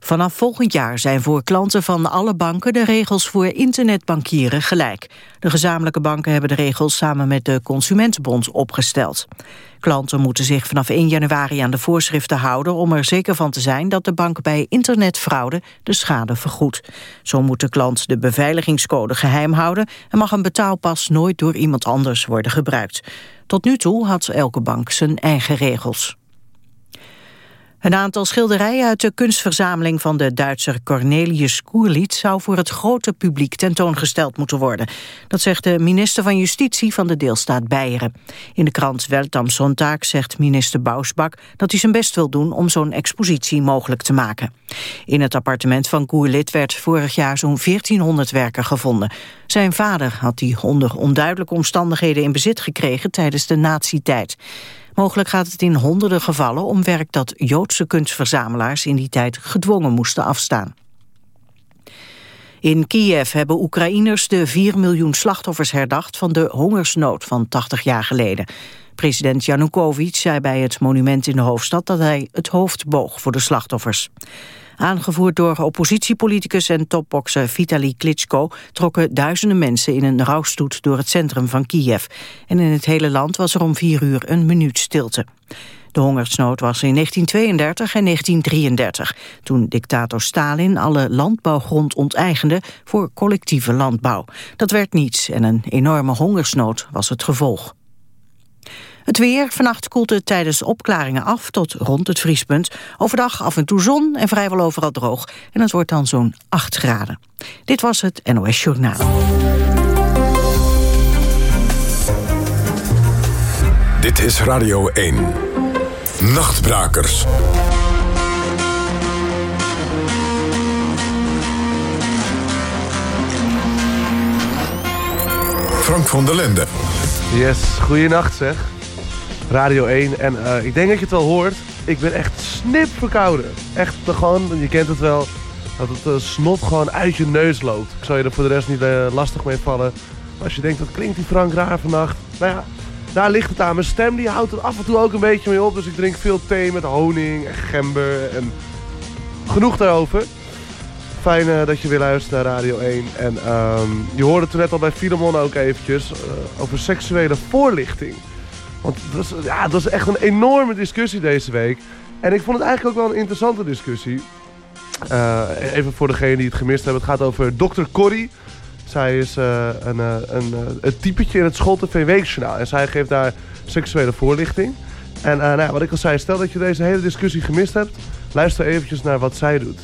Vanaf volgend jaar zijn voor klanten van alle banken de regels voor internetbankieren gelijk. De gezamenlijke banken hebben de regels samen met de Consumentenbond opgesteld. Klanten moeten zich vanaf 1 januari aan de voorschriften houden om er zeker van te zijn dat de bank bij internetfraude de schade vergoedt. Zo moet de klant de beveiligingscode geheim houden en mag een betaalpas nooit door iemand anders worden gebruikt. Tot nu toe had elke bank zijn eigen regels. Een aantal schilderijen uit de kunstverzameling van de Duitser Cornelius Koerliet zou voor het grote publiek tentoongesteld moeten worden. Dat zegt de minister van Justitie van de deelstaat Beieren. In de krant Welt am Sonntag zegt minister Bausbak dat hij zijn best wil doen om zo'n expositie mogelijk te maken. In het appartement van Koerliet werd vorig jaar zo'n 1400 werken gevonden. Zijn vader had die onder onduidelijke omstandigheden in bezit gekregen tijdens de nazi-tijd. Mogelijk gaat het in honderden gevallen om werk dat Joodse kunstverzamelaars in die tijd gedwongen moesten afstaan. In Kiev hebben Oekraïners de 4 miljoen slachtoffers herdacht van de hongersnood van 80 jaar geleden. President Janukovic zei bij het monument in de hoofdstad dat hij het hoofd boog voor de slachtoffers. Aangevoerd door oppositiepoliticus en topbokser Vitali Klitschko... trokken duizenden mensen in een rouwstoet door het centrum van Kiev. En in het hele land was er om vier uur een minuut stilte. De hongersnood was in 1932 en 1933, toen dictator Stalin alle landbouwgrond onteigende voor collectieve landbouw. Dat werd niets en een enorme hongersnood was het gevolg. Het weer, vannacht koelt het tijdens opklaringen af tot rond het vriespunt. Overdag af en toe zon en vrijwel overal droog. En het wordt dan zo'n 8 graden. Dit was het NOS Journaal. Dit is Radio 1. Nachtbrakers. Frank van der Lende. Yes, goeienacht zeg. Radio 1. En uh, ik denk dat je het wel hoort. Ik ben echt snip verkouden. Echt gewoon, je kent het wel, dat het uh, snot gewoon uit je neus loopt. Ik zal je er voor de rest niet lastig mee vallen. Maar als je denkt, wat klinkt die Frank raar vannacht? Nou ja, daar ligt het aan. Mijn stem die houdt er af en toe ook een beetje mee op. Dus ik drink veel thee met honing en gember. En genoeg daarover. Fijn dat je weer luistert naar Radio 1. En um, je hoorde toen net al bij Filemon ook eventjes over seksuele voorlichting. Want dat is, ja, echt een enorme discussie deze week. En ik vond het eigenlijk ook wel een interessante discussie. Uh, even voor degene die het gemist hebben. Het gaat over Dr. Corrie. Zij is uh, een, uh, een, een typetje in het Schooltv Weekjournaal. En zij geeft daar seksuele voorlichting. En nou, wat ik al zei, stel dat je deze hele discussie gemist hebt. Luister eventjes naar wat zij doet.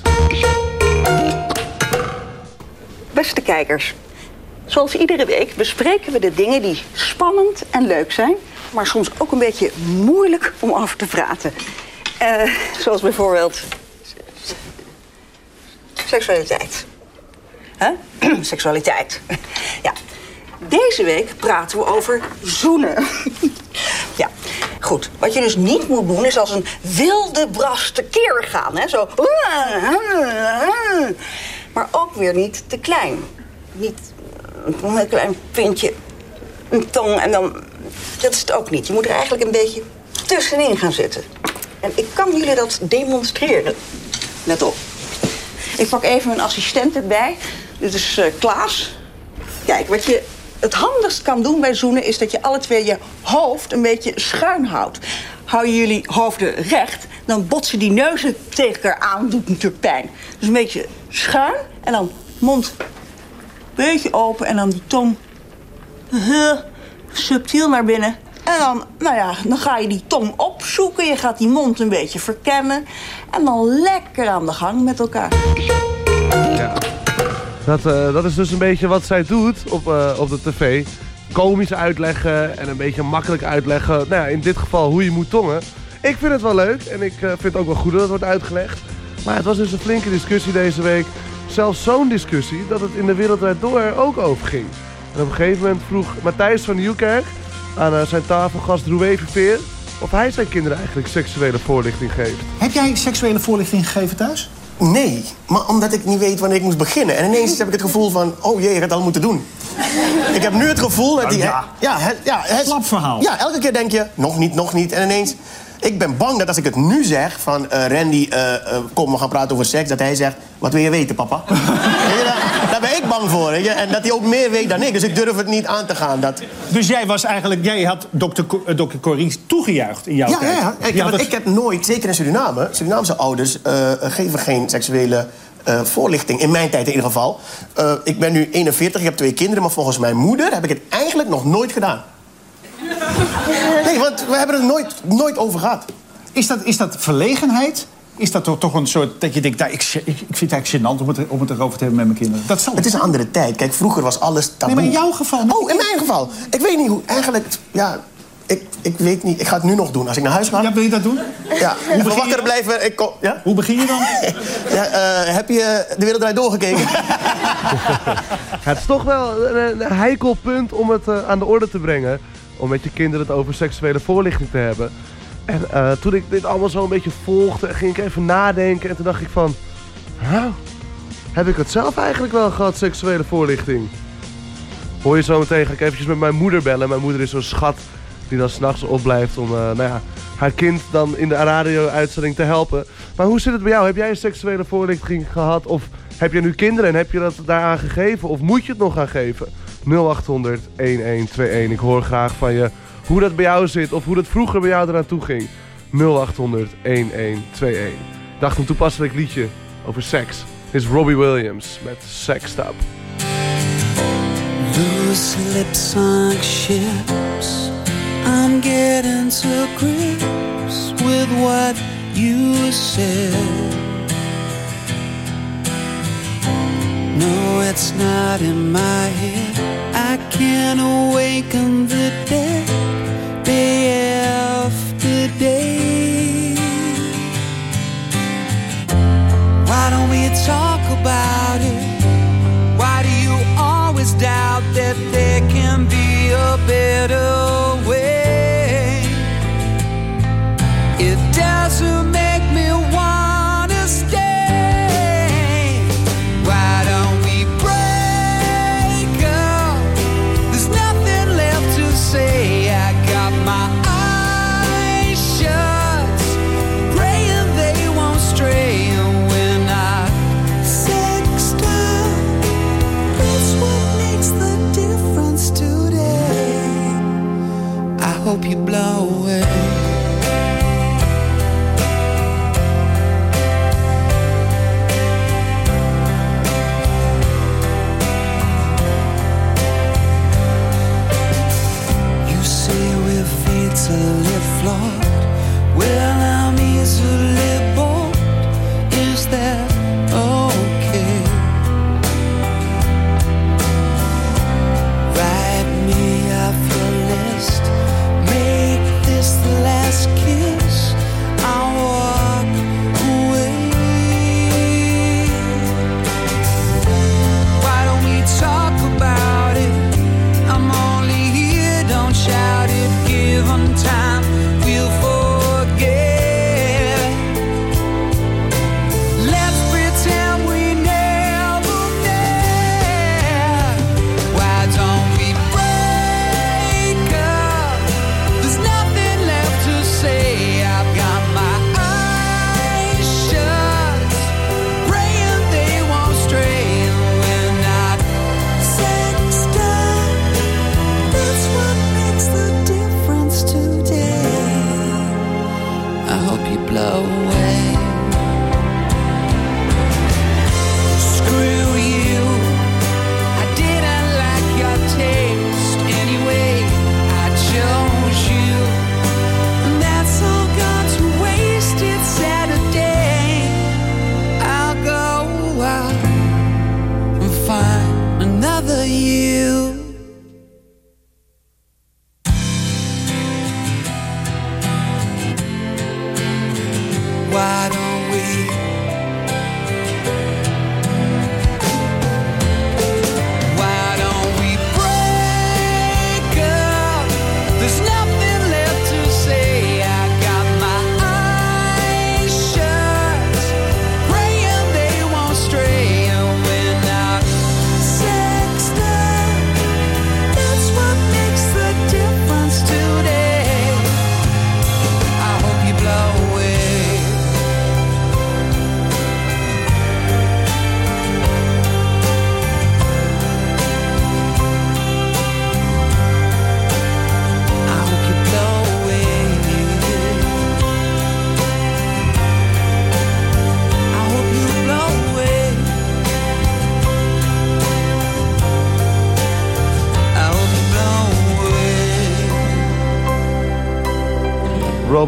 Beste kijkers. Zoals iedere week bespreken we de dingen die spannend en leuk zijn maar soms ook een beetje moeilijk om over te praten. Uh, zoals bijvoorbeeld seksualiteit. Huh? seksualiteit. ja. Deze week praten we over zoenen. ja, goed. Wat je dus niet moet doen is als een wilde bras tekeer gaan. Hè? Zo. Maar ook weer niet te klein. Niet een klein pintje, een tong en dan dat is het ook niet. Je moet er eigenlijk een beetje tussenin gaan zitten. En ik kan jullie dat demonstreren. Let op. Ik pak even mijn assistent erbij. Dit is uh, Klaas. Kijk, wat je het handigst kan doen bij zoenen... is dat je alle twee je hoofd een beetje schuin houdt. Hou je jullie hoofden recht, dan botsen die neuzen tegen elkaar aan. doet natuurlijk pijn. Dus een beetje schuin en dan mond een beetje open... en dan die tong subtiel naar binnen. En dan, nou ja, dan ga je die tong opzoeken. Je gaat die mond een beetje verkennen. En dan lekker aan de gang met elkaar. Ja. Dat, uh, dat is dus een beetje wat zij doet op, uh, op de tv. Komisch uitleggen en een beetje makkelijk uitleggen. Nou ja, in dit geval hoe je moet tongen. Ik vind het wel leuk en ik uh, vind het ook wel goed dat het wordt uitgelegd. Maar het was dus een flinke discussie deze week. Zelfs zo'n discussie dat het in de Wereldwijd Door ook over ging. En op een gegeven moment vroeg Matthijs van Nieuwkerk aan uh, zijn tafelgast Roué Verveer... of hij zijn kinderen eigenlijk seksuele voorlichting geeft. Heb jij seksuele voorlichting gegeven thuis? Nee, maar omdat ik niet weet wanneer ik moest beginnen. En ineens heb ik het gevoel van, oh jee, je gaat het al moeten doen. ik heb nu het gevoel dat die... Oh, ja, ja, het, ja het, verhaal. Ja, elke keer denk je, nog niet, nog niet. En ineens, Ik ben bang dat als ik het nu zeg van eh, Randy, eh, eh, kom we gaan praten over seks, dat hij zegt, wat wil je weten, papa? Weet je, daar, daar ben ik bang voor. Weet je? En dat hij ook meer weet dan ik. Dus ik durf het niet aan te gaan. Dat... Dus jij was eigenlijk, jij had dokter, Co- eh, dokter Corrie toegejuicht in jouw Ja, ja, tijd. ja. Ik, had want het- ik heb nooit, zeker in Suriname, Surinaamse ouders eh, geven geen seksuele eh, voorlichting. In mijn tijd in ieder geval. Ik ben nu 41, ik heb twee kinderen, maar volgens mijn moeder heb ik het eigenlijk nog nooit gedaan. Nee, want we hebben het er nooit, nooit over gehad. Is dat, is dat verlegenheid? Is dat toch, toch een soort dat je denkt, nou, ik, ik, ik vind het eigenlijk gênant om het, om het erover te hebben met mijn kinderen? Dat zal Het is een andere tijd. Kijk, vroeger was alles taboe. Nee, maar in jouw geval. Oh, in mijn geval. Ik weet niet hoe. Eigenlijk, ja. Ik, ik weet niet. Ik ga het nu nog doen. Als ik naar huis ga. Ja, wil je dat doen? Ja, begin even wakker blijven. Ik kom, ja? Hoe begin je dan? Ja, eh, heb je De Wereld Draait Doorgekeken? Het is toch wel een, een heikel punt om het eh, aan de orde te brengen. Om met je kinderen het over seksuele voorlichting te hebben. En eh, toen ik dit allemaal zo een beetje volgde, ging ik even nadenken. En toen dacht ik van... Nou, heb ik het zelf eigenlijk wel gehad, seksuele voorlichting? Hoor je zo meteen, ga ik eventjes met mijn moeder bellen. Mijn moeder is zo'n schat die dan s'nachts opblijft om eh, nou ja, haar kind dan in de radio-uitzending te helpen. Maar hoe zit het bij jou? Heb jij een seksuele voorlichting gehad? Of heb je nu kinderen en heb je dat daaraan gegeven? Of moet je het nog gaan geven? 0800 1121. Ik hoor graag van je hoe dat bij jou zit of hoe dat vroeger bij jou eraan toe ging. 0800 1121. Ik dacht een toepasselijk liedje over seks. Dit is Robbie Williams met Sexed Up. Loose lips sunk ships. I'm getting to grips with what you said. No, it's not in my head. I can't awaken the dead day after day. Why don't we talk about it? Why do you always doubt that there can be a better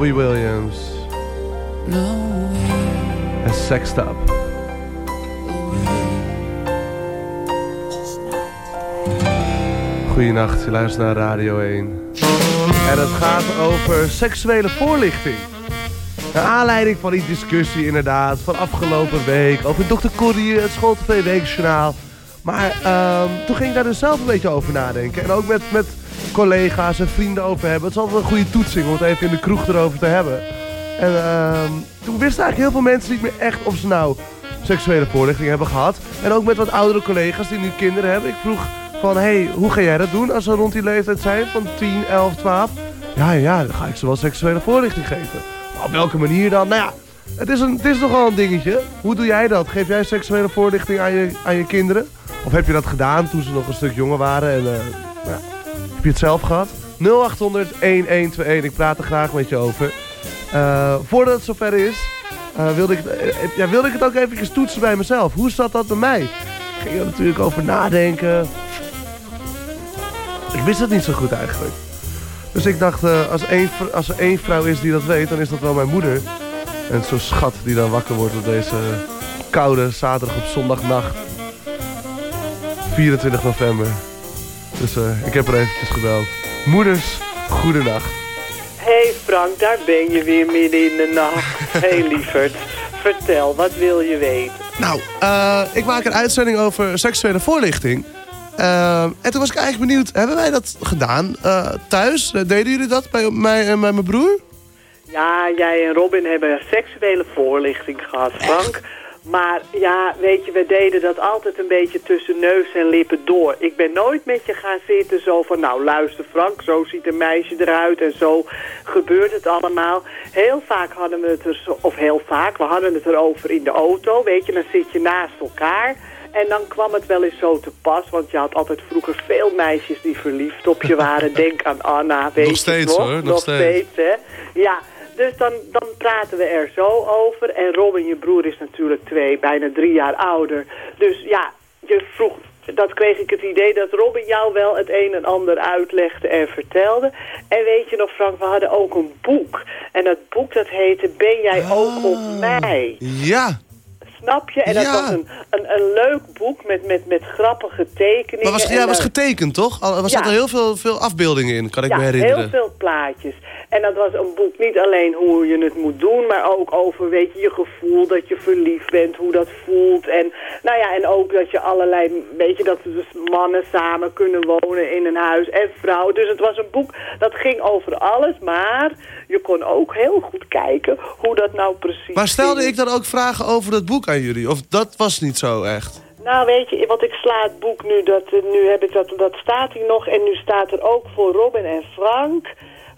Robbie Williams. No En Sexed Up. Goedenacht, je luistert naar Radio 1. En het gaat over seksuele voorlichting. Naar aanleiding van die discussie inderdaad van afgelopen week over Dr. Corrie, het School TV Weekjournaal. Maar ehm, toen ging ik daar dus zelf een beetje over nadenken. En ook met, met collega's en vrienden over hebben. Het is altijd een goede toetsing om het even in de kroeg erover te hebben. En ehm, toen wisten eigenlijk heel veel mensen niet meer echt of ze nou seksuele voorlichting hebben gehad. En ook met wat oudere collega's die nu kinderen hebben. Ik vroeg van, hey, hoe ga jij dat doen als ze rond die leeftijd zijn van 10, 11, 12? Ja, ja, dan ga ik ze wel seksuele voorlichting geven. Op welke manier dan? Nou ja, het is, een, het is nogal een dingetje. Hoe doe jij dat? Geef jij seksuele voorlichting aan je, aan je kinderen? Of heb je dat gedaan toen ze nog een stuk jonger waren? En, eh, nou, heb je het zelf gehad? 0800 1121. Ik praat er graag met je over. Eh, voordat het zover is, eh, wilde, ik, eh, ja, wilde ik het ook even toetsen bij mezelf. Hoe zat dat bij mij? Ik ging er natuurlijk over nadenken. Ik wist het niet zo goed eigenlijk. Dus ik dacht, als, als er één vrouw is die dat weet, dan is dat wel mijn moeder. En zo'n schat die dan wakker wordt op deze koude zaterdag op zondagnacht. 24 november. Dus eh, ik heb er eventjes gebeld. Moeders, goedenacht. hey Frank, daar ben je weer midden in de nacht. hey lieverd, vertel, wat wil je weten? Nou, eh, ik maak een uitzending over seksuele voorlichting. Eh, en toen was ik eigenlijk benieuwd, hebben wij dat gedaan eh, thuis? Deden jullie dat bij mij en bij mijn broer? Ja, jij en Robin hebben seksuele voorlichting gehad, Frank. Maar ja, weet je, we deden dat altijd een beetje tussen neus en lippen door. Ik ben nooit met je gaan zitten zo van, nou luister Frank, zo ziet een meisje eruit en zo gebeurt het allemaal. Heel vaak hadden we het er, of heel vaak, we hadden het erover in de auto, weet je, dan zit je naast elkaar. En dan kwam het wel eens zo te pas, want je had altijd vroeger veel meisjes die verliefd op je waren. Denk aan Anna, weet Nog je steeds, nog? hoor, nog nog steeds. steeds, hè? Ja, dus dan, dan praten we er zo over. En Robin, je broer, is natuurlijk twee, bijna drie jaar ouder. Dus ja, je vroeg, dat kreeg ik het idee dat Robin jou wel het een en ander uitlegde en vertelde. En weet je nog, Frank, we hadden ook een boek. En dat boek dat heette Ben jij ook op mij? Ja, Snap je? En dat was een, een, een leuk boek met, met, met grappige tekeningen. maar was, ja, was dan- getekend toch? Er zaten heel veel, veel afbeeldingen in, kan ik me herinneren. heel veel plaatjes. En dat was een boek niet alleen hoe je het moet doen, maar ook over, weet je, je gevoel dat je verliefd bent, hoe dat voelt. En, nou ja, en ook dat je allerlei, weet je, dat dus mannen samen kunnen wonen in een huis en vrouwen. Dus het was een boek dat ging over alles, maar je kon ook heel goed kijken hoe dat nou precies Maar stelde ging. ik dan ook vragen over dat boek aan jullie? Of dat was niet zo echt? Nou, weet je, want ik sla het boek nu, dat, eh, nu heb ik dat, dat staat hier nog. En nu staat er ook voor Robin en Frank,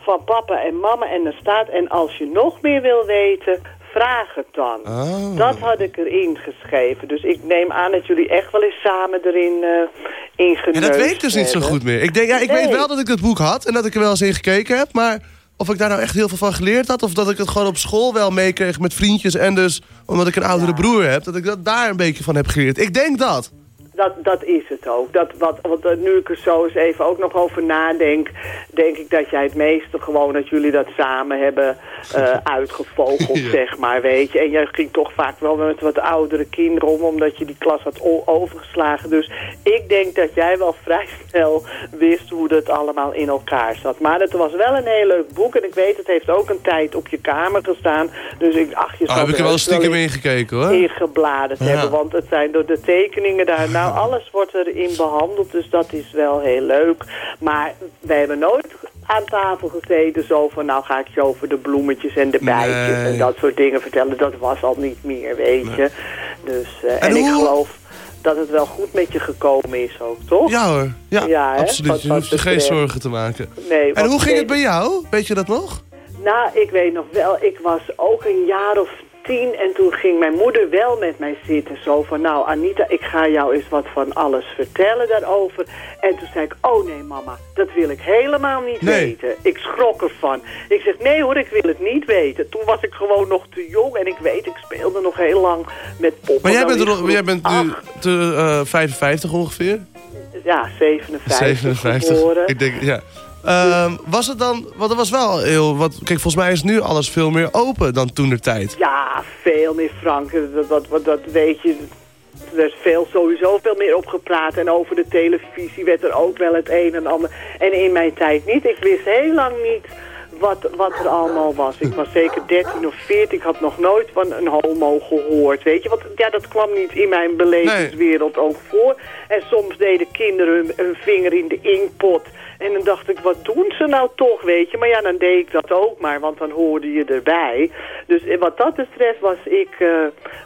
van papa en mama. En er staat, en als je nog meer wil weten, vraag het dan. Oh. Dat had ik erin geschreven. Dus ik neem aan dat jullie echt wel eens samen erin eh in Ja, dat weet ik dus niet zo hebben. goed meer. Ik, denk, ja, ik Nee. weet wel dat ik dat boek had en dat ik er wel eens in gekeken heb. Maar of ik daar nou echt heel veel van geleerd had... of dat ik het gewoon op school wel meekreeg met vriendjes... en dus omdat ik een oudere broer heb... dat ik dat daar een beetje van heb geleerd. Ik denk dat. Dat, dat is het ook. Dat, wat, want eh, nu ik er zo eens even ook nog over nadenk... denk ik dat jij het meeste gewoon... dat jullie dat samen hebben eh, uitgevogeld, Ja. zeg maar, weet je. En jij ging toch vaak wel met wat oudere kinderen om... omdat je die klas had overgeslagen. Dus ik denk dat jij wel vrij snel wist hoe dat allemaal in elkaar zat. Maar het was wel een heel leuk boek. En ik weet, het heeft ook een tijd op je kamer gestaan. Dus ik dacht, je zal heb ik er wel stiekem in- in gekeken hoor. ingebladerd Ja. hebben. Want het zijn door de tekeningen daar. Nou, alles wordt erin behandeld. Dus dat is wel heel leuk. Maar we hebben nooit aan tafel gezeten zo van... nou ga ik je over de bloemetjes en de bijtjes Nee. en dat soort dingen vertellen. Dat was al niet meer, weet je. Dus, eh, en En ik geloof dat het wel goed met je gekomen is ook, toch? Ja hoor, ja, absoluut. wat- Je hoeft je geen zorgen te maken. Nee, En hoe ging het bij jou? Weet je dat nog? Nou, ik weet nog wel, ik was ook een jaar of tien en toen ging mijn moeder wel met mij zitten. Zo van, nou Anita, ik ga jou eens wat van alles vertellen daarover. En toen zei ik, oh nee mama, dat wil ik helemaal niet Nee. weten. Ik schrok ervan. Ik zeg, nee hoor, ik wil het niet weten. Toen was ik gewoon nog te jong en ik weet, ik speelde nog heel lang met poppen. Maar jij Nou, bent, er, groep jij bent nu te, eh, 55 ongeveer? Ja, 57, 57. geboren. Ik denk, ja. Ehm, was het dan, want er was wel heel, wat, kijk volgens mij is nu alles veel meer open dan toen de tijd. Ja, veel meer Frank. Dat, dat, dat, dat weet je. Er is veel, sowieso veel meer op gepraat. En over de televisie werd er ook wel het een en ander. En in mijn tijd niet. Ik wist heel lang niet wat, wat er allemaal was. Ik was zeker 13 of 14. Ik had nog nooit van een homo gehoord. Weet je, want ja, dat kwam niet in mijn belevingswereld ook voor. En soms deden kinderen hun, hun vinger in de inkpot. En dan dacht ik, wat doen ze nou toch, weet je? Maar ja, dan deed ik dat ook maar, want dan hoorde je erbij. Dus eh, wat dat betreft was ik, eh,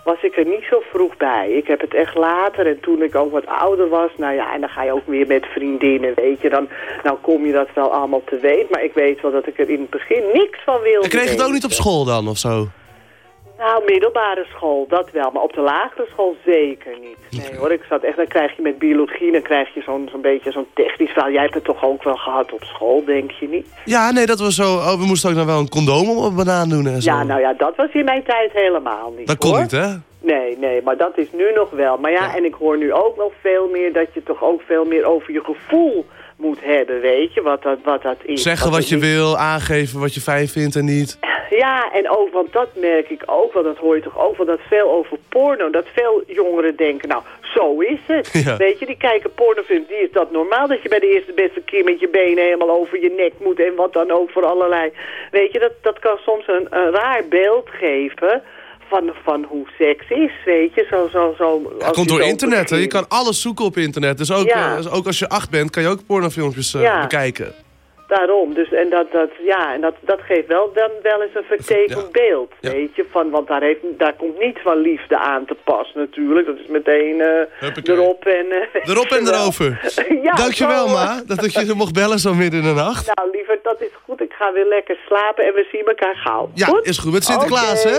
was ik er niet zo vroeg bij. Ik heb het echt later en toen ik ook wat ouder was... nou ja, en dan ga je ook weer met vriendinnen, weet je. Dan, dan kom je dat wel allemaal te weten. Maar ik weet wel dat ik er in het begin niks van wilde En kreeg je het ook niet op school dan, of zo? Nou, middelbare school, dat wel. Maar op de lagere school zeker niet. Nee hoor, ik zat echt, dan krijg je met biologie, dan krijg je zo'n zo'n beetje zo'n technisch verhaal. Jij hebt het toch ook wel gehad op school, denk je niet? Ja, nee, dat was zo, oh, we moesten ook nog wel een condoom op een banaan doen en zo. Ja, nou ja, dat was in mijn tijd helemaal niet dat kon hoor. niet, hè? Nee, nee, maar dat is nu nog wel. Maar ja, en ik hoor nu ook wel veel meer dat je toch ook veel meer over je gevoel moet hebben, weet je, wat dat, wat dat is. Zeggen wat je wil, aangeven wat je fijn vindt en niet. Ja, en ook, want dat merk ik ook wel, dat hoor je toch ook wel, dat veel over porno, dat veel jongeren denken, nou, zo is het. Ja. Weet je, die kijken pornofilms, die is dat normaal, dat je bij de eerste beste keer met je benen helemaal over je nek moet en wat dan ook voor allerlei. Weet je, dat, dat kan soms een, een raar beeld geven van, van hoe seks is, weet je, zo, zo, zo. Het komt door internet, hè? Je kan alles zoeken op internet. Dus ook, Ja. eh, ook als je acht bent, kan je ook pornofilmpjes eh, Ja. bekijken. Daarom, dus en dat, dat, ja, en dat, dat geeft wel dan wel eens een vertekend beeld, weet je, van, want daar, heeft, daar komt niet van liefde aan te pas natuurlijk, dat is meteen eh, erop en... Erop en erover. ja, Dankjewel, ma, dat ik je mocht bellen zo midden in de nacht. Nou, liever, dat is goed, ik ga weer lekker slapen en we zien elkaar gauw. Ja, Goed? is goed. Met Sinterklaas, hè?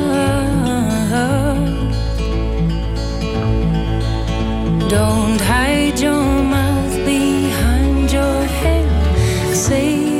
Don't hide your mouth behind your head. Say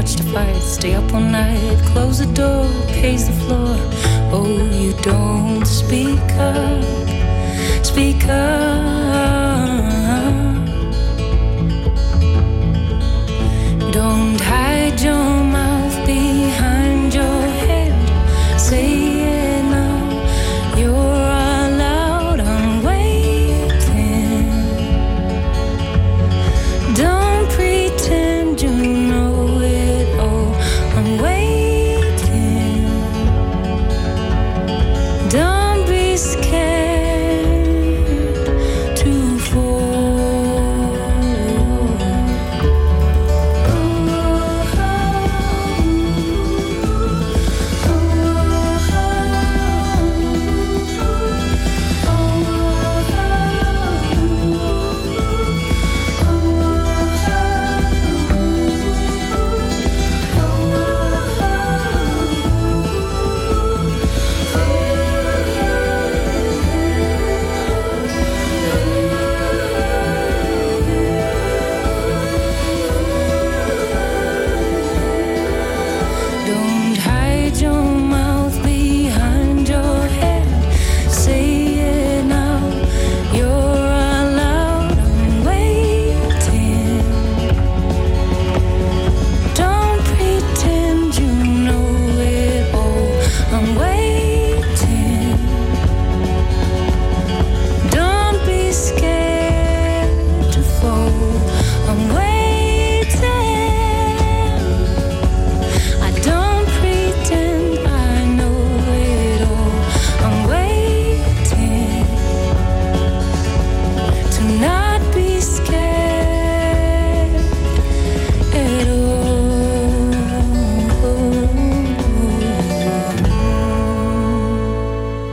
watch the fight, stay up all night, close the door, pace the floor. Oh, you don't speak up, speak up.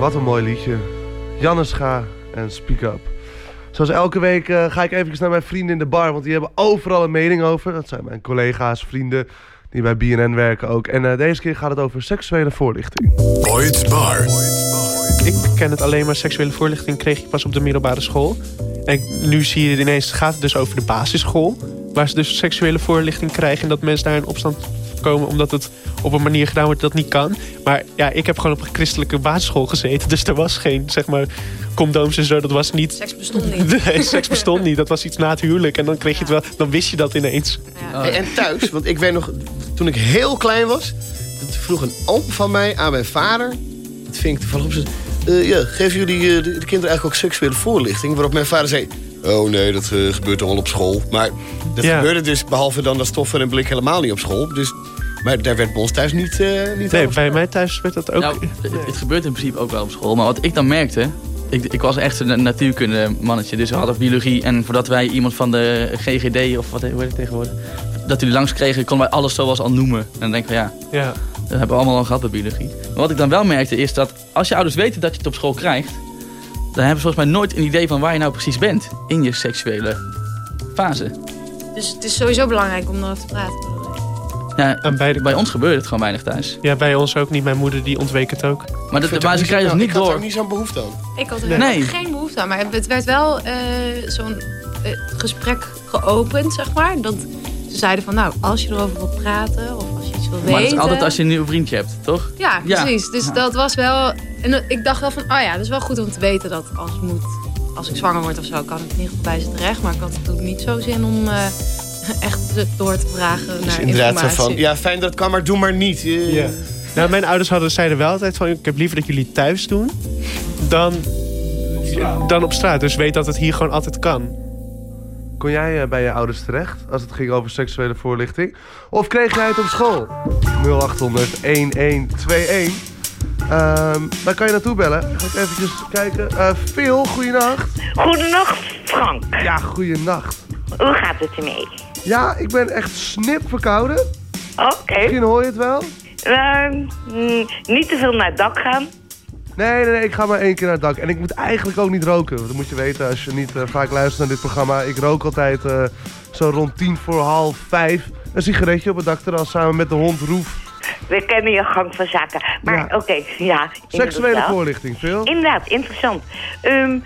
Wat een mooi liedje. Jannescha en Speak Up. Zoals elke week eh, ga ik even naar mijn vrienden in de bar, want die hebben overal een mening over. Dat zijn mijn collega's, vrienden die bij BNN werken ook. En eh, deze keer gaat het over seksuele voorlichting. Boyd's Bar. Ik ken het alleen maar seksuele voorlichting kreeg je pas op de middelbare school. En nu zie je ineens, het gaat dus over de basisschool. Waar ze dus seksuele voorlichting krijgen en dat mensen daar in opstand komen omdat het op een manier gedaan wordt dat niet kan. Maar ja, ik heb gewoon op een christelijke basisschool gezeten. Dus er was geen, zeg maar, condooms en zo. Dat was niet... Seks bestond niet. Nee, seks bestond niet. Dat was iets na het huwelijk. En dan kreeg je het wel, dan wist je dat ineens. En, en thuis, want ik weet nog, toen ik heel klein was... dat vroeg een oom van mij aan mijn vader... dat vind ik toevallig op zijn... eh, ja, geven jullie eh, de, de kinderen eigenlijk ook seksuele voorlichting? Waarop mijn vader zei... Oh nee, dat eh, gebeurt al op school. Maar dat Ja. gebeurde dus, behalve dan dat stoffen en blik, helemaal niet op school. Dus, maar daar werd bij ons thuis niet, eh niet Nee, over bij mij thuis werd dat ook... Nou, het, het gebeurt in principe ook wel op school. Maar wat ik dan merkte... Ik, ik was echt een natuurkunde mannetje. Dus we hadden biologie. En voordat wij iemand van de GGD of wat hoe heet het tegenwoordig... Dat jullie langs kregen, konden wij alles zoals al noemen. En dan denk ik van ja, Ja. dat hebben we allemaal al gehad bij biologie. Maar wat ik dan wel merkte is dat als je ouders weten dat je het op school krijgt... dan hebben ze volgens mij nooit een idee van waar je nou precies bent in je seksuele fase. Dus het is sowieso belangrijk om erover te praten. bedoel ik. Ja, Aan beide bij ons gebeurt het gewoon weinig thuis. Ja, bij ons ook niet. Mijn moeder die ontweek het ook. Maar, dat, maar ze krijgen dus niet Ik had door. daar niet zo'n behoefte aan. Ik had er Nee. echt Nee. geen behoefte aan. Maar het werd wel eh, zo'n eh, gesprek geopend, zeg maar. Dat ze zeiden van, nou, als je erover wilt praten... of iets wil Maar het is altijd als je een nieuw vriendje hebt, toch? Ja, Ja. precies. Dus Ja. dat was wel... En ik dacht wel van, oh ja, dat is wel goed om te weten dat als het moet... Als ik zwanger word of zo, kan ik in ieder geval bij ze terecht. Maar ik had natuurlijk niet zo zin om eh, echt door te vragen Dus naar inderdaad zo van, ja fijn dat het kan, maar doe maar niet. Ja. Nou, mijn ouders hadden, zeiden wel altijd van... ik heb liever dat jullie thuis doen dan dan op straat. Dus weet dat het hier gewoon altijd kan. Kon jij eh, bij je ouders terecht als het ging over seksuele voorlichting? Of kreeg jij het op school? 0800 1121. Ehm daar kan je naartoe bellen. Ga ik eventjes kijken. Eh Phil, goeienacht. Goedenacht, Frank. Ja, goeienacht. Hoe gaat het ermee? Ja, ik ben echt snip verkouden. Oké. Misschien hoor je het wel. Ehm, mm, niet te veel naar het dak gaan. Nee, nee, nee, ik ga maar één keer naar het dak. En ik moet eigenlijk ook niet roken. Dat moet je weten als je niet eh, vaak luistert naar dit programma. Ik rook altijd eh, zo rond tien voor half vijf een sigaretje op het dakterras samen met de hond Roef. We kennen je gang van zaken. Maar oké, ja. Seksuele voorlichting, Phil. Inderdaad, interessant. Ehm,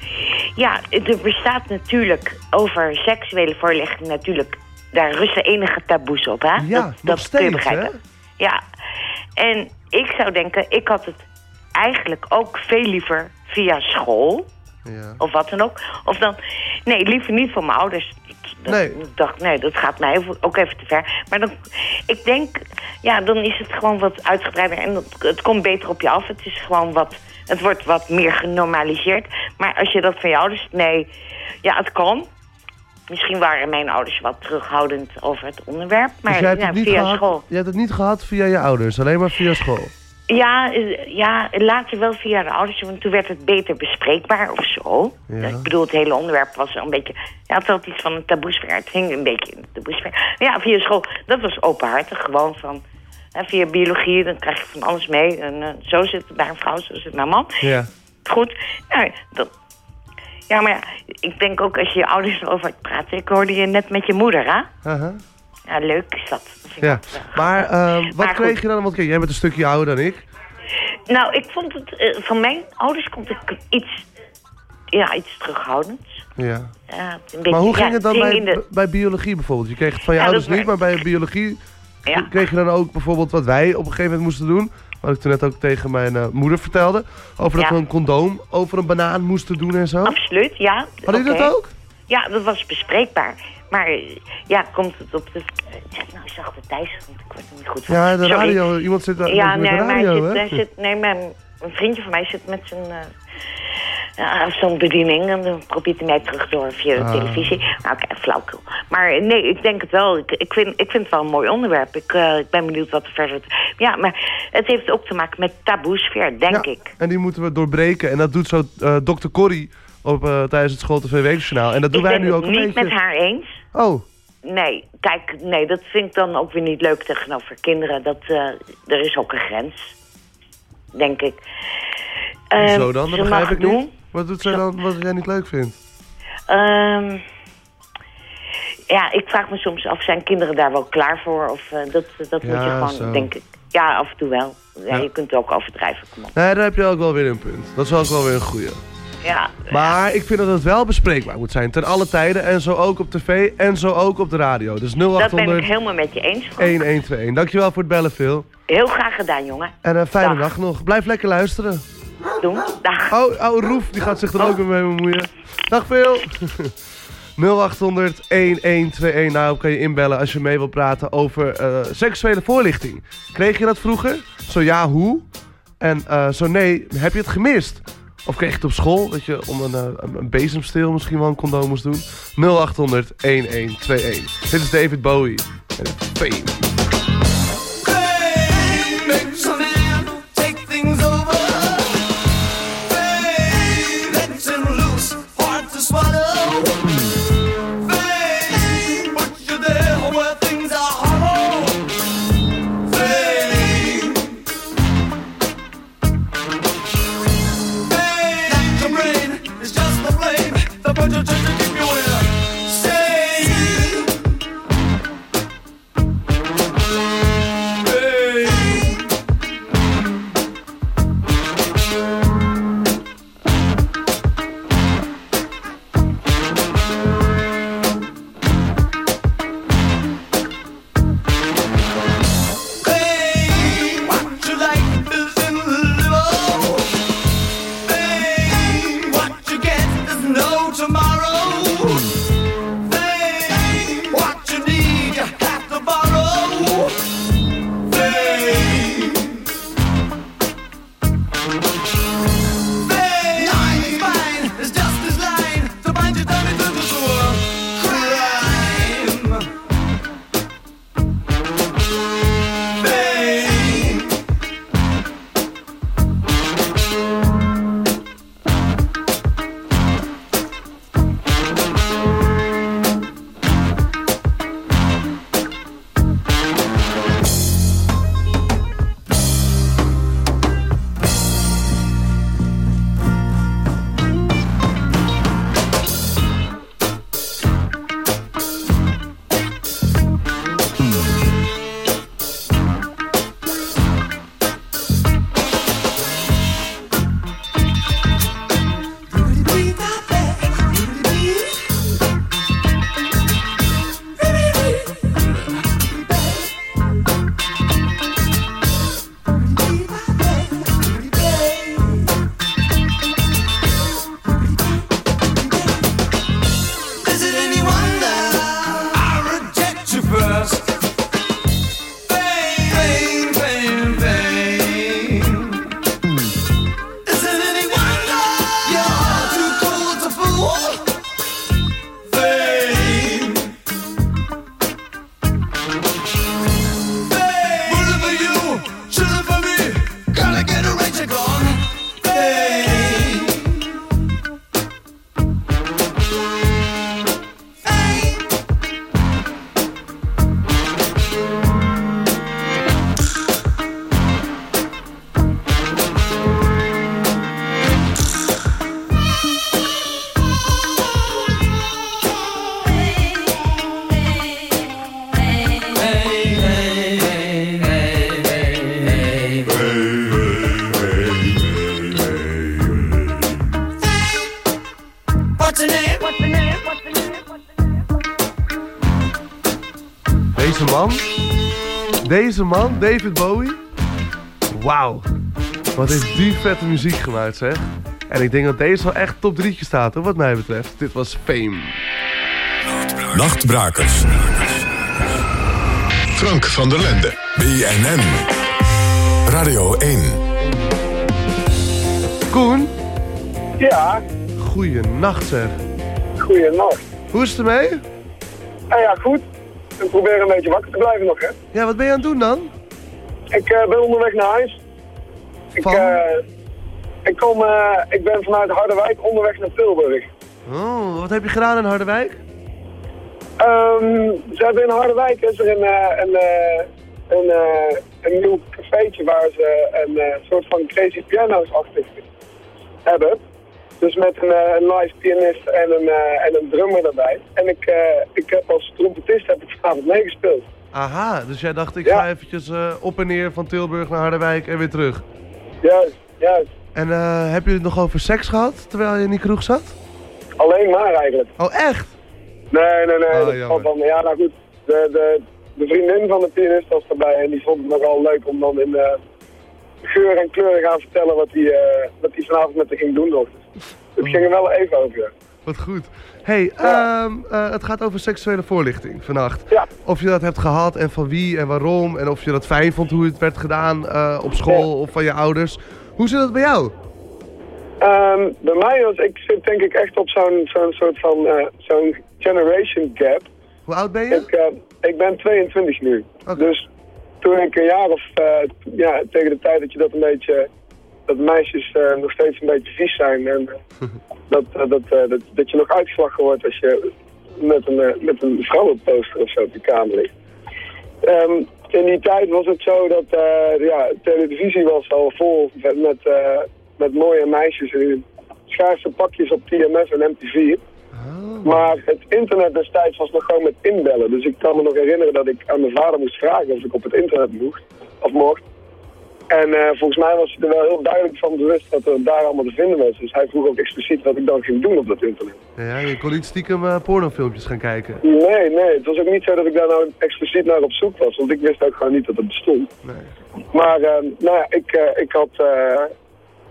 ja, er bestaat natuurlijk over seksuele voorlichting natuurlijk... Daar rusten enige taboes op, hè? Ja, dat, dat kun je steeds, begrijpen. hè? Ja. En ik zou denken, ik had het eigenlijk ook veel liever via school... Ja. of wat dan ook. Of dan, nee, liever niet van mijn ouders. Dat, Nee. Ik dacht, nee, dat gaat mij ook even te ver. Maar dan, ik denk, ja, dan is het gewoon wat uitgebreider. En dat, het komt beter op je af. Het is gewoon wat, het wordt wat meer genormaliseerd. Maar als je dat van je ouders, nee, ja, het kan. Misschien waren mijn ouders wat terughoudend over het onderwerp. Maar dus jij hebt, ja, het niet via gehad, school. je hebt het niet gehad via je ouders, alleen maar via school. Ja, eh, ja, later wel via de ouders, want toen werd het beter bespreekbaar of zo. Ja. Ik bedoel, het hele onderwerp was een beetje... Ja, het had iets van een taboesfeer. Het hing een beetje in de taboesfeer. Ja, via school, dat was openhartig. Gewoon van, hè, via biologie, dan krijg je van alles mee. En, eh, zo zit het bij een vrouw, zo zit het bij een man. Ja. Goed, ja, dat... Ja, maar ja, ik denk ook als je je ouders erover praat. Ik hoorde je net met je moeder, hè? Ja, leuk is dat. Ja, wel. maar wat Maar kreeg je dan? Want kijk, jij bent een stukje ouder dan ik. Nou, ik vond het... eh, van mijn ouders komt ik iets... Ja, iets terughoudends. Ja. Beetje, Maar hoe ja, ging het dan bij, de- bij biologie bijvoorbeeld? Je kreeg het van je Ja, ouders niet, maar bij biologie Ja. kreeg je dan ook bijvoorbeeld wat wij op een gegeven moment moesten doen. Wat ik toen net ook tegen mijn eh, moeder vertelde. Over dat Ja. we een condoom over een banaan moesten doen en zo. Absoluut, ja. Hadden jullie oké. dat ook? Ja, dat was bespreekbaar. Maar eh, ja, komt het op de... eh, Zeg nou zachte Thijs, want ik word er niet goed van. Ja, de Sorry. radio. Iemand zit daar Ja, met nee, de radio, hij zit, nee, mijn, een vriendje van mij zit met zijn eh, ja, afstandsbediening. En dan probeert hij mij terug door via de Ah. televisie. Nou, oké, flauwkul. Maar eh, nee, ik denk het wel. Ik, ik, vind, ik vind het wel een mooi onderwerp. Ik, eh, ik ben benieuwd wat er verder... Ja, maar het heeft ook te maken met taboesfeer, denk Ja, ik. En die moeten we doorbreken. En dat doet zo eh Dr. Corrie op, eh, tijdens het School TV Weekjournaal. En dat doen ik wij ben nu het ook een niet beetje. met haar eens. Oh, Nee, kijk, nee, dat vind ik dan ook weer niet leuk tegenover kinderen. Dat, eh, er is ook een grens, denk ik. Ehm, Zo dan? Dat begrijp ik doen. niet. Wat doet zij dan wat jij niet leuk vindt? Ehm, ja, ik vraag me soms af, zijn kinderen daar wel klaar voor? Of eh, dat, dat moet je gewoon, zo. denk ik. Ja, af en toe wel. Ja, Ja. Je kunt het ook overdrijven, kom op. Nee, daar heb je ook wel weer een punt. Dat is ook wel weer een goeie. Ja, Maar ik vind dat het wel bespreekbaar moet zijn. Ten alle tijden. En zo ook op tv. En zo ook op de radio. Dus dat ben ik 0800 helemaal met je eens. Frank. 1121. Dankjewel voor het bellen, Phil. Heel graag gedaan, jongen. En een fijne Dag. dag nog. Blijf lekker luisteren. Doen. Dag. Oh, oh Roef, die gaat zich er ook weer mee bemoeien. Dag Phil. 0800 1121. Nou, kan je inbellen als je mee wilt praten over eh, seksuele voorlichting. Kreeg je dat vroeger? Zo ja, hoe? En eh, zo nee, heb je het gemist? Of kreeg je het op school, dat je om een, eh, een bezemsteel misschien wel een condoom moest doen? 0800 1121. Dit is David Bowie. Fame. Deze man, David Bowie. Wauw, wat heeft die vette muziek gemaakt zeg. En ik denk dat deze wel echt top 3 staat hoor, wat mij betreft. Dit was Fame. Nachtbrakers. Frank van der Lende. BNN. Radio 1. Koen, Ja, goeienacht zeg. goeienacht. Hoe is het ermee? Nou ja, goed. Ik probeer een beetje wakker te blijven nog, hè. Ja, wat ben je aan het doen dan? Ik eh, ben onderweg naar huis. Ik, eh, ik, kom, eh, ik ben vanuit Harderwijk onderweg naar Tilburg. Oh, wat heb je gedaan in Harderwijk? Ehm, ze hebben in Harderwijk is er een, een, een, een nieuw cafeetje waar ze een soort van crazy piano's achtig hebben. Dus met een, eh, een live pianist en een, eh, en een drummer erbij. En ik, eh, ik heb als trompetist heb ik vanavond meegespeeld. Aha, dus jij dacht ik ga eventjes op en neer van Tilburg naar Harderwijk en weer terug. Juist, juist. En eh, heb je het nog over seks gehad terwijl je in die kroeg zat? Alleen maar eigenlijk. Oh, echt? Nee, nee, nee. Oh, valt van, ja, nou goed. De, de, de vriendin van de pianist was erbij en die vond het nogal leuk om dan in geur en kleur te gaan vertellen wat hij wat hij vanavond met haar ging doen nog. Het ging er wel even over. Wat goed. hey, ehm, eh, het gaat over seksuele voorlichting vannacht. Ja. Of je dat hebt gehad en van wie en waarom. En of je dat fijn vond hoe het werd gedaan eh, op school of van je ouders. Hoe zit het bij jou? Ehm, bij mij was, ik zit denk ik echt op zo'n zo'n soort van, eh, zo'n generation gap. Hoe oud ben je? Ik, ik ben 22 nu. Dus toen ik een jaar of, ja, tegen de tijd dat je dat een beetje, dat meisjes eh, nog steeds een beetje vies zijn. En eh, dat, eh, dat, dat, dat je nog uitgelachen wordt als je met een, met een vrouwenposter of zo op de kamer ligt. Ehm, in die tijd was het zo dat ja, televisie was al vol met, met, met mooie meisjes in schaarse pakjes op TMS en MTV. Maar het internet destijds was nog gewoon met inbellen. Dus ik kan me nog herinneren dat ik aan mijn vader moest vragen of ik op het internet mocht. Of mocht. En eh, volgens mij was hij er wel heel duidelijk van bewust dat er daar allemaal te vinden was. Dus hij vroeg ook expliciet wat ik dan ging doen op dat internet. Ja, je kon niet stiekem eh, pornofilmpjes gaan kijken. Nee, nee. Het was ook niet zo dat ik daar nou expliciet naar op zoek was. Want ik wist ook gewoon niet dat het bestond. Nee. Maar eh, nou ja, ik, ik had...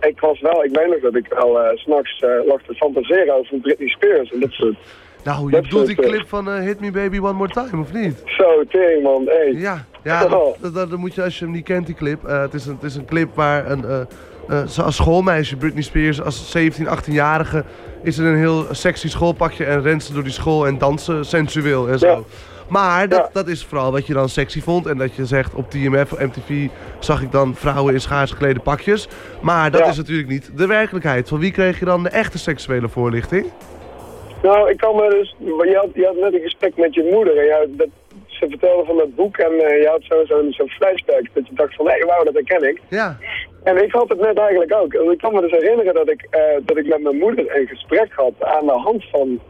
ik was wel... Ik weet nog dat ik wel 's s'nachts lag te fantaseren over Britney Spears en dat soort... Nou, je bedoelt die soort, eh, clip van eh, Hit Me Baby One More Time, of niet? Zo, tering man, hey. Ja, ja dat, dat, dat- dat moet je als je hem niet kent, die clip. Eh, het, is een, het is een clip waar een, als schoolmeisje, Britney Spears, als 17, 18-jarige, is er een heel sexy schoolpakje en rent ze door die school en dansen sensueel en zo. Maar dat, dat is vooral wat je dan sexy vond. En dat je zegt op TMF of MTV zag ik dan vrouwen in schaars geklede pakjes. Maar dat Ja. is natuurlijk niet de werkelijkheid. Van wie kreeg je dan de echte seksuele voorlichting? Nou, ik kan me dus... Je had, je had net een gesprek met je moeder en dat, ze vertelde van dat boek en eh, je had zo'n zo, zo'n flashback dat je dacht van, hé, wauw, dat herken ik. Ja. En ik had het net eigenlijk ook. En ik kan me dus herinneren dat ik, eh, dat ik met mijn moeder een gesprek had aan de hand van,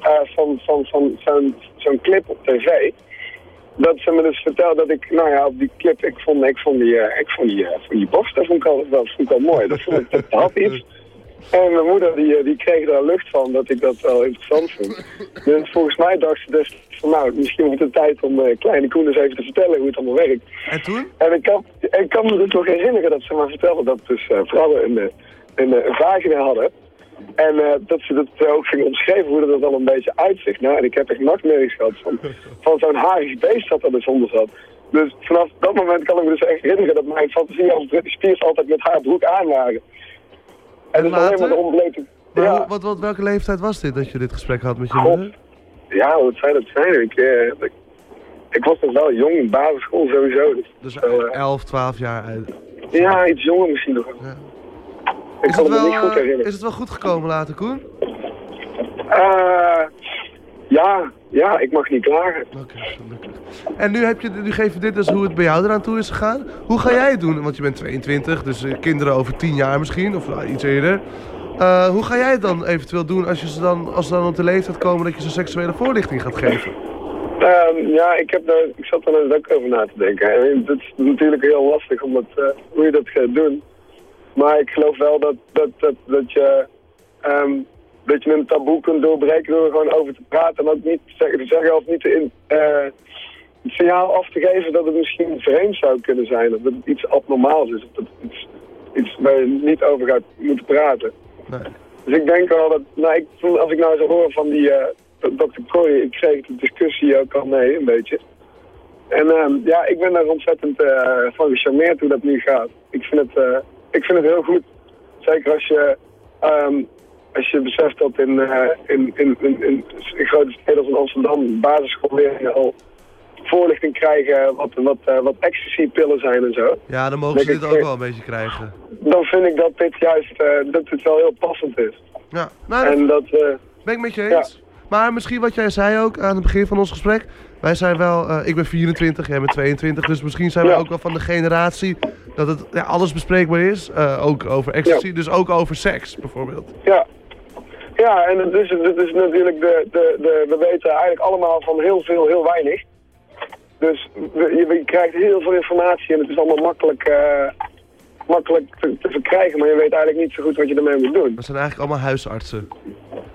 eh, van, van, van zo'n zo'n clip op tv. Dat ze me dus vertelde dat ik, nou ja, op die clip, ik vond, ik vond die, ik vond die, vond die borst, dat vond ik al, dat vond ik al mooi. Dat vond ik, dat had iets. En mijn moeder die, eh, die kreeg daar lucht van dat ik dat wel interessant vond. Dus volgens mij dacht ze dus van nou, misschien wordt het tijd om eh, kleine Koen eens even te vertellen hoe het allemaal werkt. En toen? En ik kan, ik kan me dus nog herinneren dat ze me vertelde dat dus eh, vrouwen een, een, een vagina hadden. En dat ze dat ook ging omschreven hoe dat dan een beetje uitzicht. Nou, en ik heb echt nachtmerries gehad van, van zo'n harig beest dat er dus onder zat. Dus vanaf dat moment kan ik me dus echt herinneren dat mijn fantasie als Britney Spears altijd met haar broek aan waren. En dus alleen maar de onbleekte... Maar Ja. wat, wat, welke leeftijd was dit dat je dit gesprek had met je moeder? Ja, wat zou dat zijn? Ik, eh, ik, ik was nog wel jong, basisschool sowieso. Dus, Dus eh, 11, 12 jaar uit. ja, iets jonger misschien nog. Ik Is kan het, me wel, niet goed herinneren. is het wel goed gekomen later, Koen? Eh, ja, ja, ik mag niet klagen. En nu, heb je, nu geef je dit dus hoe het bij jou eraan toe is gegaan. Hoe ga jij het doen? Want je bent 22, dus eh, kinderen over 10 jaar misschien, of nou, iets eerder. Eh, hoe ga jij het dan eventueel doen als, je ze dan, als ze dan op de leeftijd komen dat je ze seksuele voorlichting gaat geven? Ehm, ja, ik, heb daar, ik zat er net ook over na te denken. En het is natuurlijk heel lastig om dat, eh, hoe je dat gaat doen. Maar ik geloof wel dat, dat, dat, dat, je, ehm, dat je een taboe kunt doorbreken door er gewoon over te praten. En ook niet te zeggen, of niet in, eh, het signaal af te geven dat het misschien vreemd zou kunnen zijn. Of dat het iets abnormaals is. Of dat het iets, iets waar je niet over gaat moeten praten. Dus ik denk wel dat, nou, ik, als ik nou zo hoor van die eh, Dr. Corey, ik kreeg de discussie ook al mee, een beetje. En ehm, ja, ik ben daar ontzettend eh, van gecharmeerd hoe dat nu gaat. Ik vind het, ik vind het heel goed. Zeker als je, ehm, als je beseft dat in, eh, in, in, in, in, grote steden als Amsterdam basisschoolleerlingen al voorlichting krijgen wat, wat, eh, wat ecstasy-pillen zijn en zo. Ja, dan mogen ze dit ik, ook wel een beetje krijgen. Dan vind ik dat dit juist, eh, dat het wel heel passend is. Ja, nou, en dat... Ben ik met je ja. eens. Maar misschien wat jij zei ook aan het begin van ons gesprek. Wij zijn wel, ik ben 24, jij bent 22, dus misschien zijn we ook wel van de generatie dat het ja, alles bespreekbaar is. Ook over ecstasy, dus ook over seks bijvoorbeeld. Ja. Ja, en het is, het is natuurlijk de, de, de, we weten eigenlijk allemaal van heel veel, heel weinig. Dus je, je krijgt heel veel informatie en het is allemaal makkelijk, eh, makkelijk te, te verkrijgen, maar je weet eigenlijk niet zo goed wat je ermee moet doen. We zijn eigenlijk allemaal huisartsen.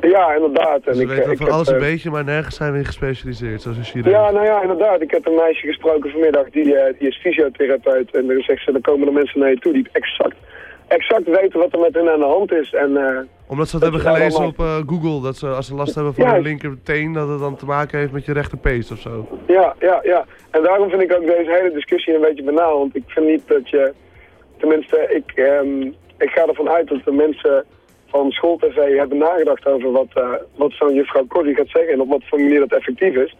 Ja, inderdaad. En Dus we ik, weten ik van alles een eh, beetje, maar nergens zijn we in gespecialiseerd, zoals een chirurg. Ja, nou ja, inderdaad. Ik heb een meisje gesproken vanmiddag, die, eh, die is fysiotherapeut. En dan zegt ze, dan komen er mensen naar je toe die exact, exact weten wat er met hen aan de hand is. En, eh, Omdat ze dat het hebben gelezen op eh, Google, dat ze als ze last hebben van Ja. hun linkerteen, dat het dan te maken heeft met je rechterpees of zo. Ja, ja, ja. En daarom vind ik ook deze hele discussie een beetje banaal. Want ik vind niet dat je... Tenminste, ik, ehm, ik ga ervan uit dat de mensen van schooltv hebben nagedacht over wat, eh, wat zo'n juffrouw Corrie gaat zeggen en op wat voor manier dat effectief is.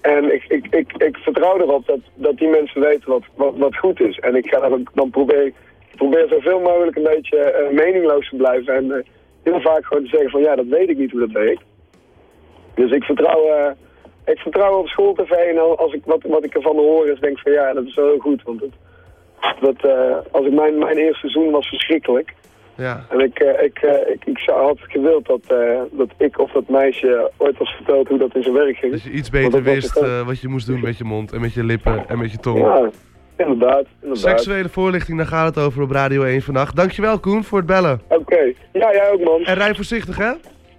En ik, ik, ik, ik vertrouw erop dat, dat die mensen weten wat, wat, wat goed is. En ik ga dan, dan probeer, ik probeer zoveel mogelijk een beetje eh, meningloos te blijven. En eh, heel vaak gewoon te zeggen van ja, dat weet ik niet hoe dat werkt. Dus ik vertrouw, eh, ik vertrouw op schooltv en al- als ik, wat, wat ik ervan hoor is denk ik van ja, dat is wel heel goed. Want het, dat, als ik mijn, mijn eerste seizoen was verschrikkelijk. Ja. En ik, ik, ik, ik zou, had gewild dat, eh, dat ik of dat meisje ooit was verteld hoe dat in zijn werk ging. Dat je iets beter wist wat je moest doen met je mond en met je lippen en met je tong. Ja, inderdaad. inderdaad. Seksuele voorlichting, daar gaat het over op Radio 1 vannacht. Dankjewel Koen voor het bellen. Oké, ja jij ook man. En rij voorzichtig hè?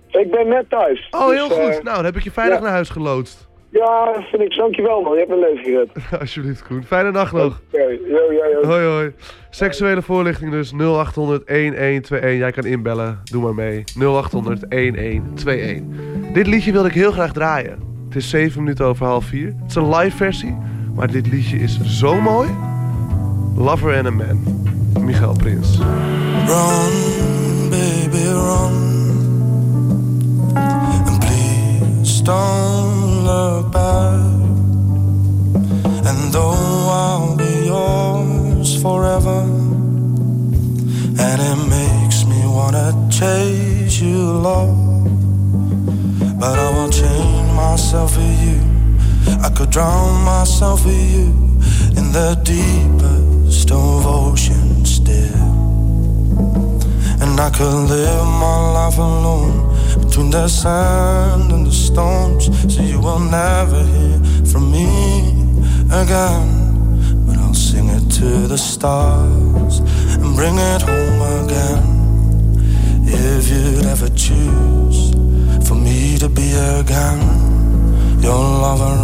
Ik ben net thuis. Oh, heel Dus, eh, goed. Nou, dan heb ik je veilig ja. naar huis geloodst. Ja, vind ik. Dankjewel man, je hebt mijn leven gered. Alsjeblieft Koen. Fijne nacht nog. Oké, yo, yo, yo. Hoi hoi. Seksuele voorlichting dus 0800 1121. Jij kan inbellen. Doe maar mee. 0800 1121. Dit liedje wilde ik heel graag draaien. Het is 7 minuten over half 4. Het is een live versie. Maar dit liedje is zo mooi. Lover and a Man. Michael Prins. Run, baby, run. And please don't look back. And though I'll be yours forever, and it makes me wanna chase you, love. But I will chain myself for you. I could drown myself for you in the deepest of oceans still. And I could live my life alone between the sand and the stones. So you will never hear from me again. But I'll sing it to the stars and bring it home again. If you'd ever choose for me to be again your lover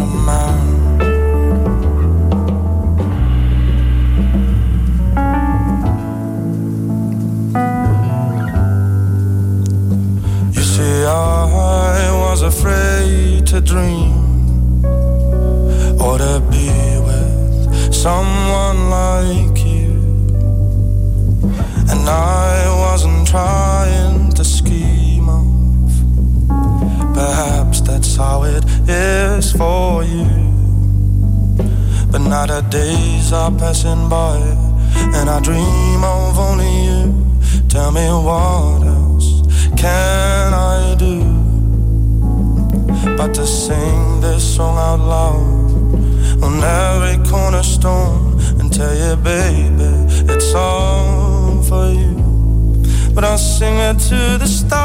a man. You see, I was afraid to dream or to be with someone like you. And I wasn't trying to scheme. Perhaps that's how it is for you. But now the days are passing by, and I dream of only you. Tell me what else can I do but to sing this song out loud on every cornerstone and tell you, baby, it's all for you. But I'll sing it to the stars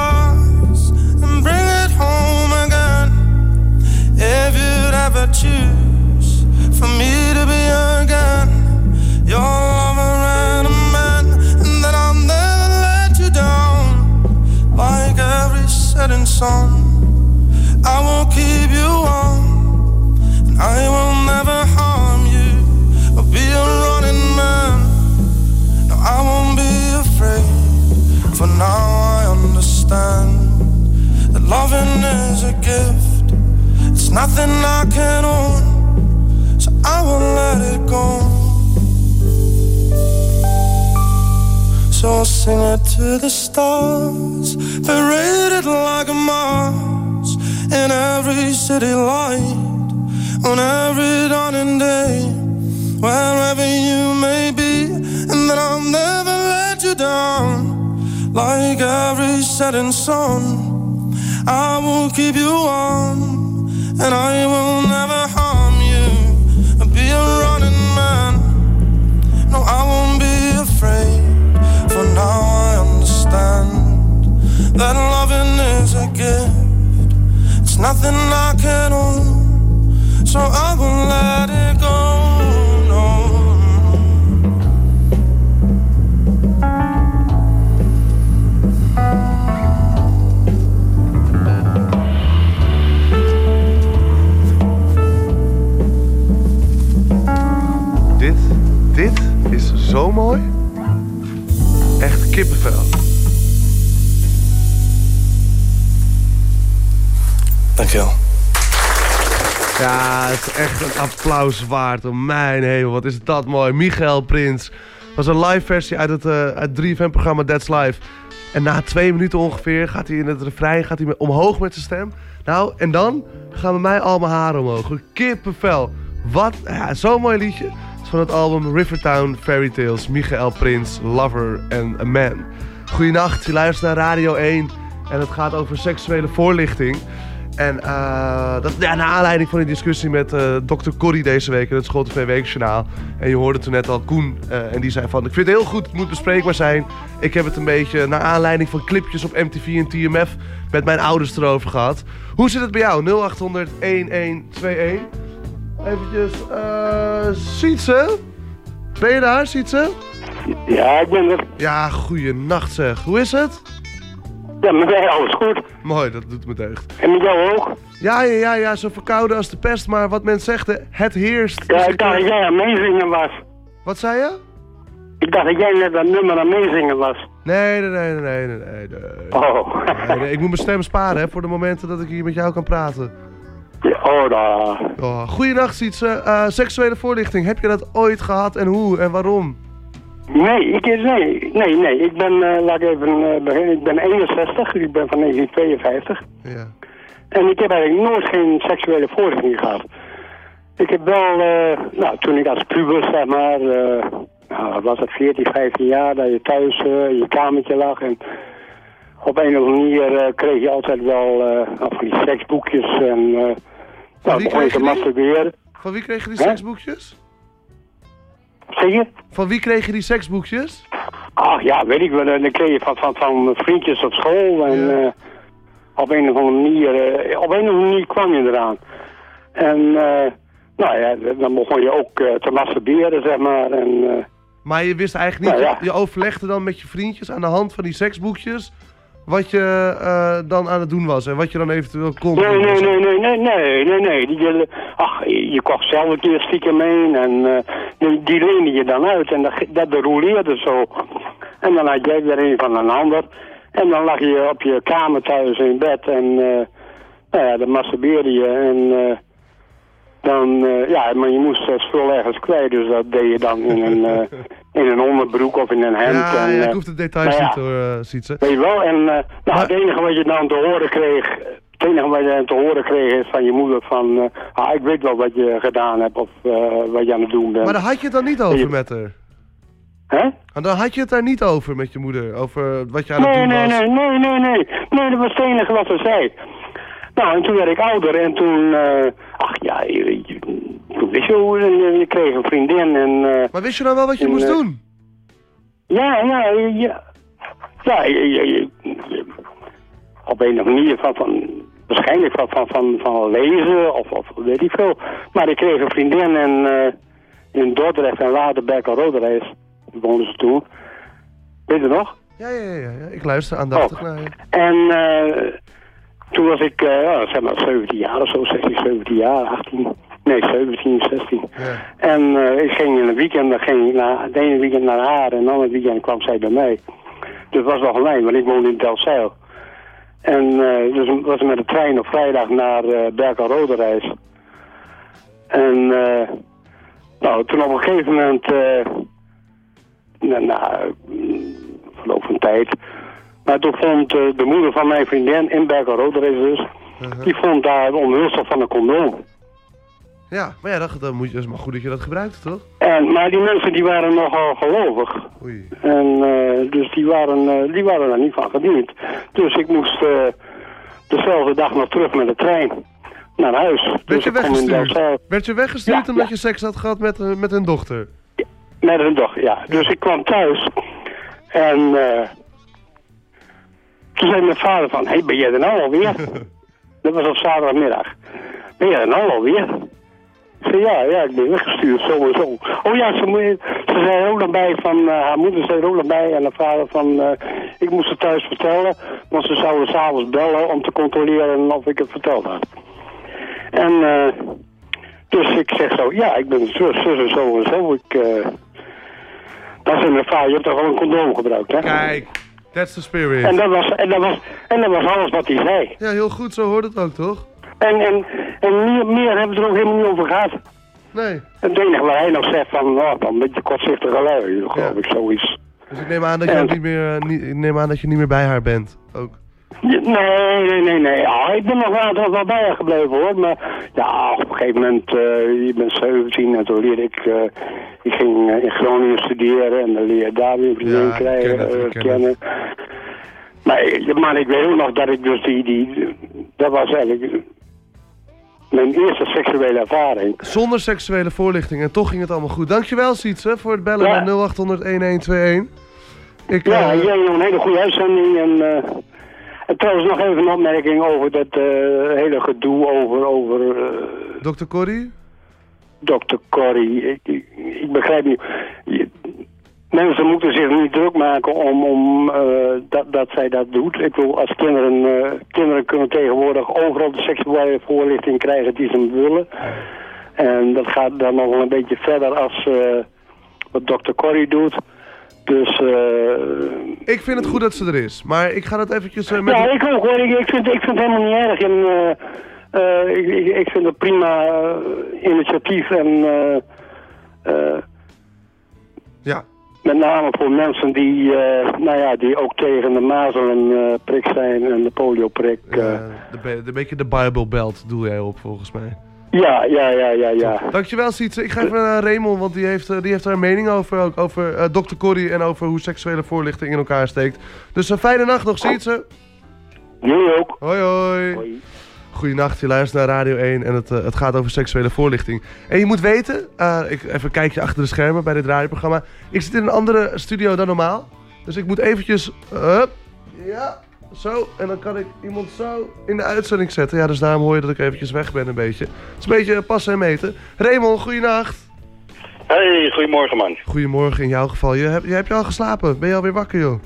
I won't keep you warm, and I will never harm you I'll be a running man. No, I won't be afraid, for now I understand that loving is a gift. It's nothing I can own, so I will let it go. So I'll sing it to the stars, like a Mars in every city light, on every dawning day, wherever you may be, and that I'll never let you down, like every setting sun. I will keep you warm, and I will never that loving is a gift. It's nothing I can own, so I will let it go. No. Dit, dit is zo mooi. Echt kippenvel. Dankjewel. Ja, het is echt een applaus waard. Oh mijn hemel, wat is dat mooi. Michael Prins. was een live versie uit het, eh uit 3FM-programma That's Live. En na twee minuten ongeveer gaat hij in het refrein gaat hij omhoog met zijn stem. Nou, en dan gaan bij mij al mijn haren omhoog. Kippenvel. Wat, ja, zo'n mooi liedje. Het is van het album Rivertown Fairy Tales. Michael Prins, Lover and a Man. Goedenacht, je luistert naar Radio 1. En het gaat over seksuele voorlichting. En eh, dat, ja, naar aanleiding van die discussie met eh Dr. Corrie deze week in het School TV Weekjournaal. En je hoorde toen net al Koen. eh, en die zei van, ik vind het heel goed, het moet bespreekbaar zijn. Ik heb het een beetje naar aanleiding van clipjes op MTV en TMF met mijn ouders erover gehad. Hoe zit het bij jou? 0800 1121. Eventjes, eh Sietse? Ben je daar, Sietse? Ja, ik ben er. Ja, goeienacht zeg. Hoe is het? Ja, met mij alles goed. Mooi, dat doet me deugd. En met jou ook? Ja, ja, ja, ja, zo verkouden als de pest, maar wat men zegt, het heerst. Ja, Dus ik dacht dat jij aan meezingen was. Wat zei je? Ik dacht dat jij net dat nummer aan meezingen was. Nee, nee, nee, nee, nee, nee, nee. Oh. Nee, nee, ik moet mijn stem sparen, hè, voor de momenten dat ik hier met jou kan praten. oh, daar. Oh, goeienacht, Sietse. Eh, seksuele voorlichting, heb je dat ooit gehad en hoe en waarom? Nee, ik, nee, nee, nee. Ik ben, eh, laat ik even eh, beginnen. Ik ben 61, ik ben van 1952. Ja. En ik heb eigenlijk nooit geen seksuele voorlichting gehad. Ik heb wel, eh, nou, toen ik als puber, zeg maar, nou, was het 14, 15 jaar, dat je thuis in je kamertje lag. En op een of andere manier kreeg je altijd wel nou, van die seksboekjes. En eh nou, begon je te masturberen. Van wie kreeg je die seksboekjes? Zeg je? Van wie kreeg je die seksboekjes? Ach ja, weet ik wel. Dan kreeg je van, van, van vriendjes op school. En eh, op een of andere manier, eh, op een of andere manier kwam je eraan. En eh, nou ja, dan begon je ook te masturberen, zeg maar. En, Maar je wist eigenlijk niet, Nou, ja. je overlegde dan met je vriendjes aan de hand van die seksboekjes... wat je eh, dan aan het doen was en wat je dan eventueel kon nee, doen. nee, nee, nee, nee, nee, nee, nee. Die, ach, je kocht zelf een keer stiekem heen en eh, die, leende je dan uit. En dat, dat roleerde zo. En dan had jij weer een van een ander. En dan lag je op je kamer thuis in bed en eh, nou ja, dan masturbeerde je en... eh, dan, ja, maar je moest het spul ergens kwijt, dus dat deed je dan in een, in een onderbroek of in een hemd. Ja, en, ja, eh, ik hoef de details nou niet hoor, eh, Sietse. Weet je wel, en eh, nou, het enige wat je dan te horen kreeg, het enige wat je te horen kreeg is van je moeder van, ah, ik weet wel wat je gedaan hebt of wat je aan het doen bent. Maar daar had je het dan niet over Je- met haar? Hè? En dan had je het daar niet over met je moeder, over wat je aan het Nee, doen nee, was? nee, nee, nee, nee. Nee, dat was het enige wat ze zei. Nou, en toen werd ik ouder en toen, ach ja, je, wist je hoe, je, je kreeg een vriendin en... eh, Maar wist je nou wel wat je en, moest eh, doen? Ja, ja, ja. Ja, je, je, je- je- op een of andere manier van, van waarschijnlijk van, van, van, van lezen of, of weet ik veel. Maar ik kreeg een vriendin en, eh, in Dordrecht en later Berkel Roderijs. Woonden ze toen. Weet je nog? Ja, ja, ja, ja, ik luister aandachtig Oh. naar je. En toen was ik, ja, zeg maar 17 jaar of zo, 16, 17 jaar, 18. Nee, 17, 16. En eh, ik ging in een weekend, dan ging ik naar, het ene weekend naar haar en het andere weekend kwam zij bij mij. Dus het was nog alleen, want ik woonde in Delfzijl. En eh, dus was met de trein op vrijdag naar eh Berkel Roderijs. En eh, nou, toen op een gegeven moment, na, na verloop van tijd, maar toen vond de moeder van mijn vriendin in Berkel Roderijs dus, die vond daar een omhulsel van een condoom. Ja, maar ja, dat, moet je, dat is maar goed dat je dat gebruikt, toch? En, maar die mensen die waren nogal gelovig. En eh, dus die waren, eh, die waren er niet van gediend. Dus ik moest, eh, dezelfde dag nog terug met de trein naar huis. Werd Dus je weggestuurd? Werd je weggestuurd Ja, omdat ja. je seks had gehad met, met een dochter? Met een dag, ja. Dus ik kwam thuis en toen zei mijn vader van, hé, hey, ben jij er nou alweer? Dat was op zaterdagmiddag. Ben jij er nou alweer? Ik zei, ja, ja, ik ben weggestuurd, zo en zo. Oh ja, ze, ze zei er ook nog bij van, eh, haar moeder zei er ook nog bij en haar vader van, eh, ik moest het thuis vertellen, want ze zouden s'avonds bellen om te controleren of ik het verteld had. En eh, dus ik zeg zo, ja, ik ben zus, zus en zo en zo. Ik, dan zei mijn vader, je hebt toch wel een condoom gebruikt, hè? Kijk, that's the spirit. En dat was, en dat was, en dat was alles wat hij zei. Ja, heel goed, zo hoort het ook, toch? En, en, en meer, meer hebben we er ook helemaal niet over gehad. Nee. Het enige waar hij nog zegt van, nou, dan een beetje kortzichtige lui, geloof ik, zoiets. Dus ik neem aan dat je, En- niet meer, eh, niet, ik neem aan dat je niet meer bij haar bent, ook. Ja, Nee, nee, nee, nee. Ja, ik ben nog wel, wel bij haar gebleven hoor. Maar ja, op een gegeven moment, eh je bent 17 en toen leerde ik, eh, ik ging in Groningen studeren en dan leer je daar weer vriendin Ja, krijgen, ken het, kennen. Maar, ik- maar ik weet ook nog dat ik dus die, die dat was eigenlijk mijn eerste seksuele ervaring. Zonder seksuele voorlichting en toch ging het allemaal goed. Dankjewel, Sietse, voor het bellen Ja. naar 0800-1121. Ik, Ja, eh, jij nog een hele goede uitzending en... eh, en trouwens nog even een opmerking over dat eh, hele gedoe over, over eh, Dr. Corrie? Dr. Corrie, ik, ik, ik begrijp niet. Mensen moeten zich niet druk maken om, om eh, dat, dat zij dat doet. Ik bedoel, als kinderen, eh, kinderen kunnen tegenwoordig overal de seksuele voorlichting krijgen die ze willen. En dat gaat dan nog wel een beetje verder als eh, wat Dr. Corrie doet. Dus Ik vind het goed dat ze er is, maar ik ga dat eventjes met... ja, ik ook hoor. Ik, ik, vind, ik vind het helemaal niet erg. En, ik, ik, ik vind het prima initiatief. En ja. Met name voor mensen die, eh, nou ja, die ook tegen de mazelenprik zijn en de polioprik. eh. De, be- de beetje de Bible Belt doe jij op, volgens mij. ja, ja, ja, ja, ja. Dankjewel, Sietse. Ik ga even naar Raymond, want die heeft, eh, die heeft daar een mening over. Ook over eh, Dr. Corrie en over hoe seksuele voorlichting in elkaar steekt. Dus een fijne nacht nog, Sietse. Jullie ook. Hoi, hoi. Goedenacht, je luistert naar Radio 1 en het, eh, het gaat over seksuele voorlichting. En je moet weten, eh, ik, even een kijkje achter de schermen bij dit radioprogramma. Ik zit in een andere studio dan normaal. Dus ik moet eventjes, hup, ja, zo. En dan kan ik iemand zo in de uitzending zetten. Ja, dus daarom hoor je dat ik eventjes weg ben een beetje. Het is een beetje passen en meten. Raymond, goedenacht. Hey, goedemorgen man. Goedemorgen in jouw geval. Je hebt je al geslapen? Ben je alweer wakker, joh?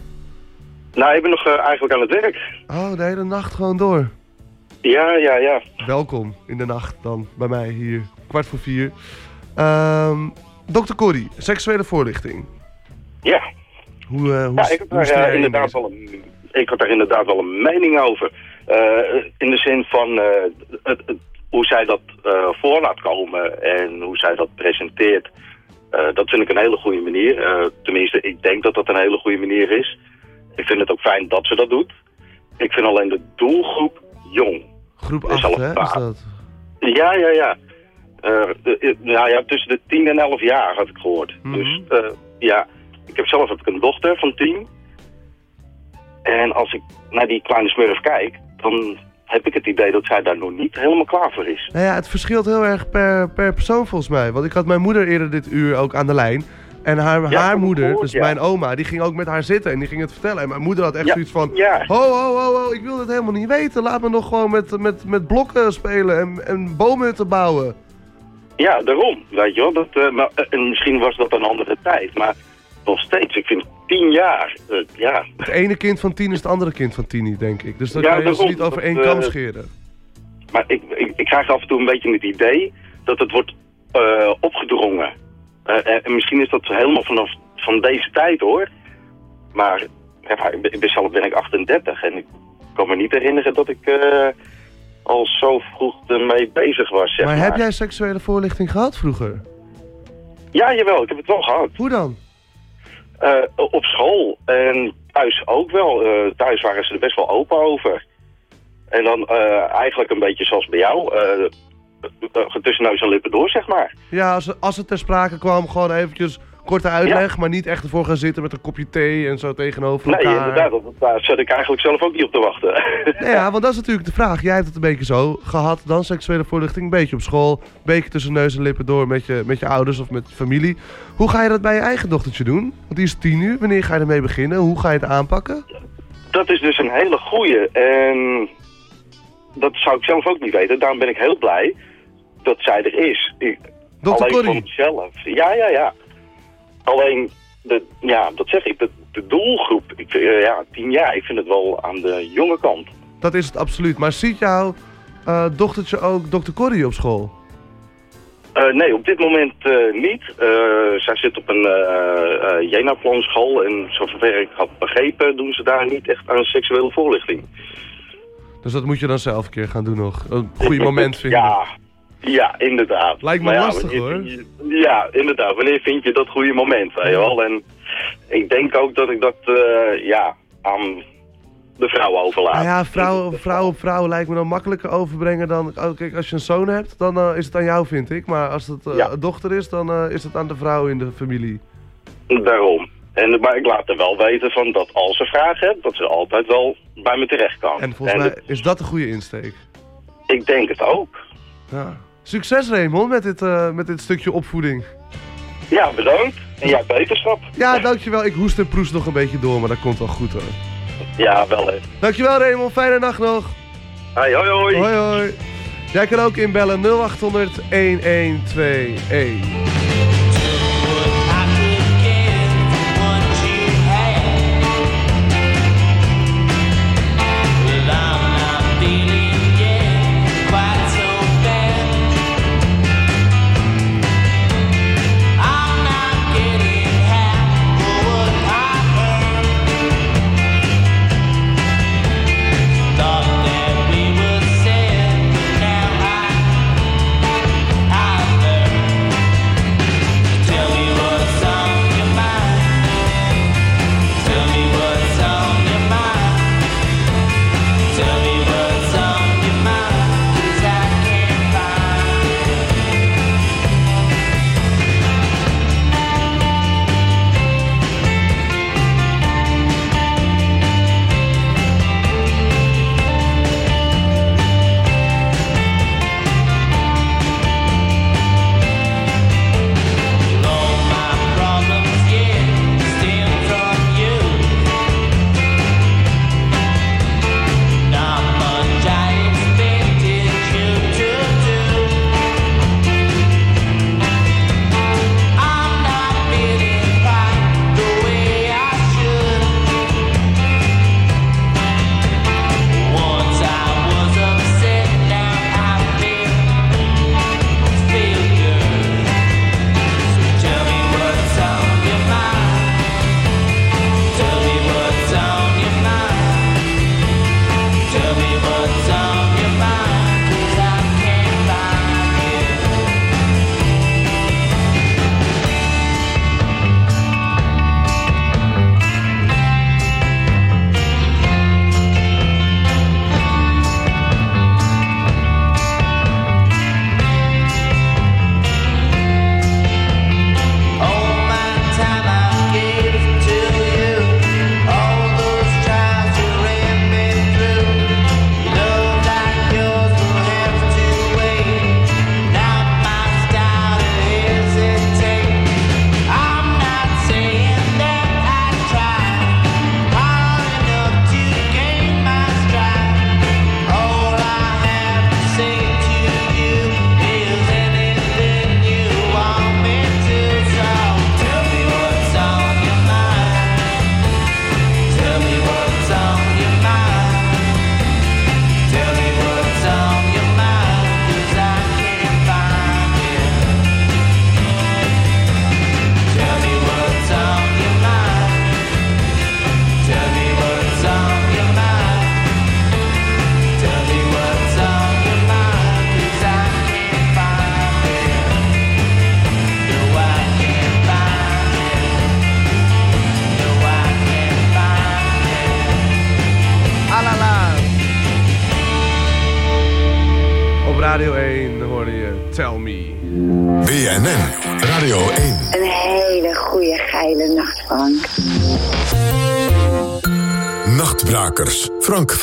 Nou, ik ben nog eh, eigenlijk aan het werk. Oh, de hele nacht gewoon door. Ja, ja, ja. Welkom in de nacht dan bij mij hier, kwart voor vier. Ehm Dr. Corrie, seksuele voorlichting. Ja. Hoe, eh hoe, ja, ik, heb hoe daar, eh, inderdaad wel een, ik had daar inderdaad wel een mening over. Eh, in de zin van eh, het, het- hoe zij dat eh, voor laat komen en hoe zij dat presenteert. Eh, dat vind ik een hele goede manier. Eh, tenminste, ik denk dat dat een hele goede manier is. Ik vind het ook fijn dat ze dat doet. Ik vind alleen de doelgroep jong. Groep Dus 8, al hè, is dat? Ja, ja, ja. Eh, eh, nou ja, tussen de 10 en 11 jaar had ik gehoord. Mhm. Dus eh, ja, ik heb zelf heb ik een dochter van 10. En als ik naar die kleine smurf kijk, dan heb ik het idee dat zij daar nog niet helemaal klaar voor is. Nou ja, het verschilt heel erg per, per persoon volgens mij. Want ik had mijn moeder eerder dit uur ook aan de lijn. En haar, Ja, haar moeder, gehoord, dus ja. mijn oma, die ging ook met haar zitten en die ging het vertellen. En mijn moeder had echt Ja, zoiets van, ho, ho, ho, ho, ik wil dit helemaal niet weten. Laat me nog gewoon met, met, met blokken spelen en, en boomhutten bouwen. Ja, daarom, weet je wel. Dat, eh, maar, eh, en misschien was dat een andere tijd, maar nog steeds, ik vind 10 jaar, eh, ja, Het ene kind van tien is het andere kind van tien niet, denk ik. Dus Ja, kan je ze daarom, niet over dat, één kam scheren. Maar ik, ik, ik krijg af en toe een beetje het idee dat het wordt opgedrongen. Eh, en- en misschien is dat helemaal vanaf van deze tijd hoor. Maar ja, zelf ben ik 38 en ik kan me niet herinneren dat ik eh, al zo vroeg ermee bezig was. Zeg maar, maar, heb jij seksuele voorlichting gehad vroeger? Ja, jawel, ik heb het wel gehad. Hoe dan? Eh, op school en thuis ook wel. Eh, thuis waren ze er best wel open over. En dan eh, eigenlijk een beetje zoals bij jou. Eh, tussen neus en lippen door, zeg maar. Ja, als, als het ter sprake kwam, gewoon eventjes korte uitleg, maar niet echt ervoor gaan zitten met een kopje thee en zo tegenover Nee, elkaar. inderdaad. dat- Daar zat ik eigenlijk zelf ook niet op te wachten. Nee, ja, want dat is natuurlijk de vraag. Jij hebt het een beetje zo gehad, dan seksuele voorlichting, een beetje op school, een beetje tussen neus en lippen door met je, met je ouders of met familie. Hoe ga je dat bij je eigen dochtertje doen? Want die is tien nu. Wanneer ga je ermee beginnen? Hoe ga je het aanpakken? Dat is dus een hele goeie. En dat zou ik zelf ook niet weten. Daarom ben ik heel blij dat zij er is. Ik, alleen Corrie. mezelf. Ja, ja, ja. Alleen, de, ja, dat zeg ik, de, de doelgroep, ik, eh, ja, tien jaar, ik vind het wel aan de jonge kant. Dat is het absoluut. Maar ziet jouw eh, dochtertje ook dokter Corrie op school? Eh, nee, op dit moment niet. Zij zit op een Jena-planschool en zover ik had begrepen doen ze daar niet echt aan seksuele voorlichting. Dus dat moet je dan zelf een keer gaan doen nog. Een goede moment vinden. Ja, ja, inderdaad. Lijkt me Maar lastig, hoor. je- ja, inderdaad. Wanneer vind je dat goede moment, weet je wel? En ik denk ook dat ik dat eh, ja, aan de vrouw overlaat. Nou ja, vrouw, vrouw op vrouw lijkt me dan makkelijker overbrengen dan... Oh, kijk, als je een zoon hebt, dan eh, is het aan jou, vind ik. Maar als het eh, een dochter is, dan is het aan de vrouw in de familie. Daarom. En, maar ik laat er wel weten van dat als ze vragen hebt, dat ze altijd wel bij me terecht kan. En volgens mij is dat een goede insteek. Ik denk het ook. Ja. Succes Raymond met dit, eh, met dit stukje opvoeding. Ja, bedankt. En jij beterschap. Ja, dankjewel. Ik hoest en proest nog een beetje door, maar dat komt wel goed hoor. Ja, wel hè. Dankjewel Raymond, fijne nacht nog. Hoi, hoi, hoi. Hoi, hoi. Jij kan ook inbellen 0800 1121.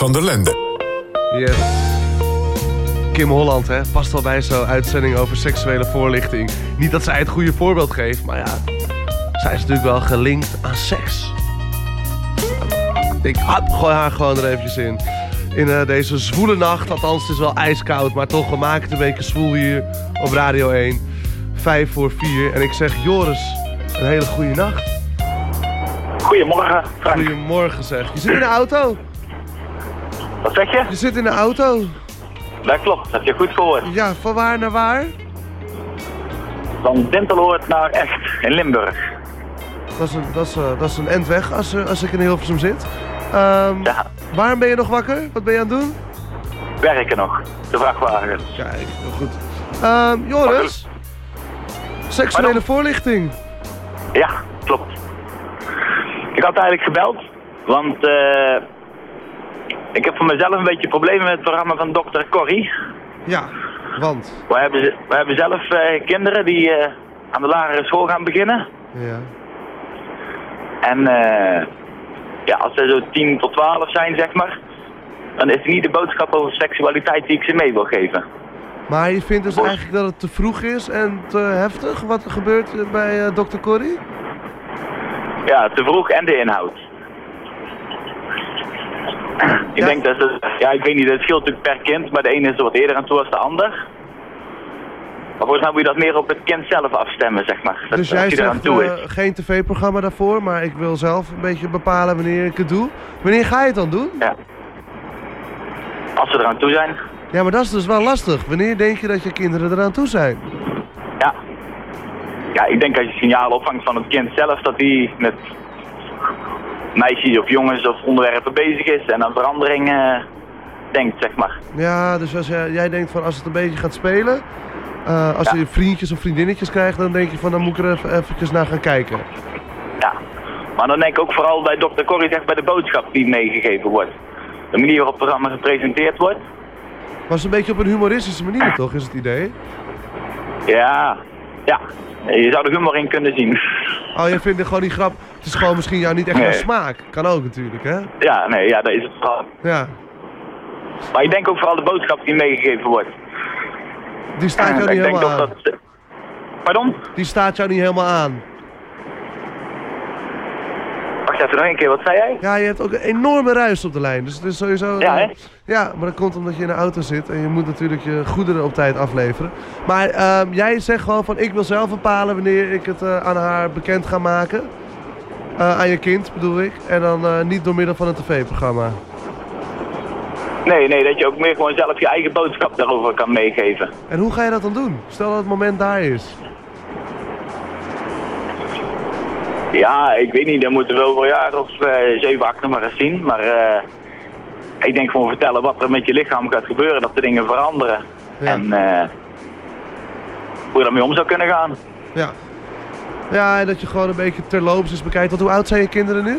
Van der Lende. Yes. Kim Holland, hè, past wel bij zo'n uitzending over seksuele voorlichting. Niet dat zij het goede voorbeeld geeft, maar ja, zij is natuurlijk wel gelinkt aan seks. Ik gooi haar gewoon er eventjes in. In eh, deze zwoele nacht, althans het is wel ijskoud, maar toch gemaakt een beetje zwoel hier op Radio 1. Vijf voor vier. En ik zeg, Joris, een hele goede nacht. Goedemorgen, Frank. Goedemorgen zeg. Je zit in de auto? Wat zeg je? Je zit in de auto? Dat klopt, dat heb je goed gehoord. Ja, van waar naar waar? Van Dinteloord naar Echt, in Limburg. Dat is een, dat is, eh, dat is een end weg als, als ik in Hilversum zit. Ehm, Waarom ben je nog wakker? Wat ben je aan het doen? Werken nog, de vrachtwagens. Kijk, heel goed. Ehm, Joris? Seksuele voorlichting. Ja, klopt. Ik had eigenlijk gebeld, want eh, ik heb voor mezelf een beetje problemen met het programma van dokter Corrie. Ja, want? We hebben, we hebben zelf eh, kinderen die eh, aan de lagere school gaan beginnen. Ja. En eh, ja, als ze zo 10 tot 12 zijn, zeg maar, dan is het niet de boodschap over seksualiteit die ik ze mee wil geven. Maar je vindt dus eigenlijk dat het te vroeg is en te heftig wat er gebeurt bij dokter Corrie? Ja, te vroeg en de inhoud. Ik denk dat het, ja, ik weet niet, het scheelt natuurlijk per kind, maar de ene is er wat eerder aan toe als de ander. Maar volgens mij moet je dat meer op het kind zelf afstemmen, zeg maar. Dat, dus jij zegt toe is. geen tv-programma daarvoor, maar ik wil zelf een beetje bepalen wanneer ik het doe. Wanneer ga je het dan doen? Ja. Als ze eraan toe zijn. Ja, maar dat is dus wel lastig. Wanneer denk je dat je kinderen eraan toe zijn? Ja. Ja, ik denk als je signalen opvangt van het kind zelf, dat hij met meisjes of jongens of onderwerpen bezig is en aan verandering eh, denkt, zeg maar. Ja, dus als jij, jij denkt van als het een beetje gaat spelen, eh, als je vriendjes of vriendinnetjes krijgt, dan denk je van dan moet ik er even eventjes naar gaan kijken. Ja. Maar dan denk ik ook vooral bij Dr. Corrie, zeg bij de boodschap die meegegeven wordt. De manier waarop het programma gepresenteerd wordt. Was een beetje op een humoristische manier toch, is het idee? Ja, ja. Je zou er humor in kunnen zien. Oh, jij vindt gewoon niet grap. Het is gewoon misschien jou niet echt Nee. naar smaak. Kan ook natuurlijk, hè? Ja, nee, ja, dat is het vooral. Ja. Maar ik denk ook vooral de boodschap die meegegeven wordt. Die staat jou niet helemaal aan. dat... Pardon? Die staat jou niet helemaal aan. Wacht even nog een keer, wat zei jij? Ja, je hebt ook een enorme ruis op de lijn. Dus het is sowieso... Ja, hè? Ja, maar dat komt omdat je in de auto zit en je moet natuurlijk je goederen op tijd afleveren. Maar ehm, jij zegt gewoon van ik wil zelf bepalen wanneer ik het eh, aan haar bekend ga maken. Eh, aan je kind bedoel ik. En dan eh, niet door middel van een tv-programma. Nee, nee, dat je ook meer gewoon zelf je eigen boodschap daarover kan meegeven. En hoe ga je dat dan doen? Stel dat het moment daar is. Ja, ik weet niet, dan moeten we over een jaar of eh, zeven, acht nog maar eens zien. Maar eh, ik denk gewoon vertellen wat er met je lichaam gaat gebeuren, dat de dingen veranderen. En eh, hoe je daarmee om zou kunnen gaan. Ja. Ja, en dat je gewoon een beetje terloops eens bekijkt. Want hoe oud zijn je kinderen nu?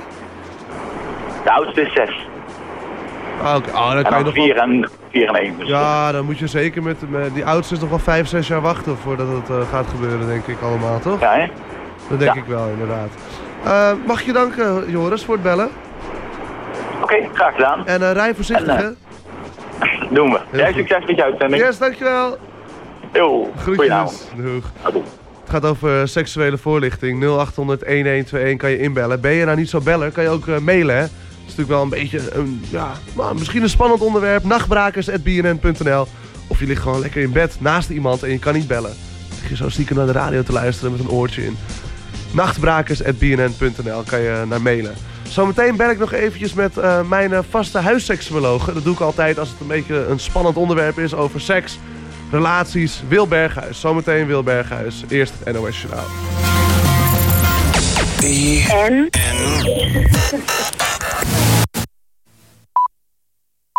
De oudste is zes. Ah, oké. Oh, dan kan je nog vier wel... en, vier en één. Dus Ja, dan moet je zeker met... met die oudste nog wel vijf, zes jaar wachten voordat het gaat gebeuren, denk ik allemaal, toch? Ja, hè? Dat denk Ja. ik wel, inderdaad. Eh, mag ik je danken, Joris, voor het bellen. Oké, graag gedaan. En eh, rij voorzichtig, En, eh, hè? Doen we. Heel Jij succes met je uitzending. Yes, dankjewel. Yo, Groetjes. Doeg. Het gaat over seksuele voorlichting. 0800-1121 kan je inbellen. Ben je nou niet zo beller, kan je ook mailen, hè? Is natuurlijk wel een beetje, een, ja, nou, misschien een spannend onderwerp. Nachtbrakers.bnn.nl Of je ligt gewoon lekker in bed naast iemand en je kan niet bellen. Lig je zo stiekem naar de radio te luisteren met een oortje in. Nachtbrakers.bnn.nl kan je naar mailen. Zometeen bel ik nog eventjes met eh, mijn eh, vaste huisseksuologe. Dat doe ik altijd als het een beetje een spannend onderwerp is over seks, relaties. Wil Berghuis. Zometeen Wil Berghuis. Eerst het NOS Journaal.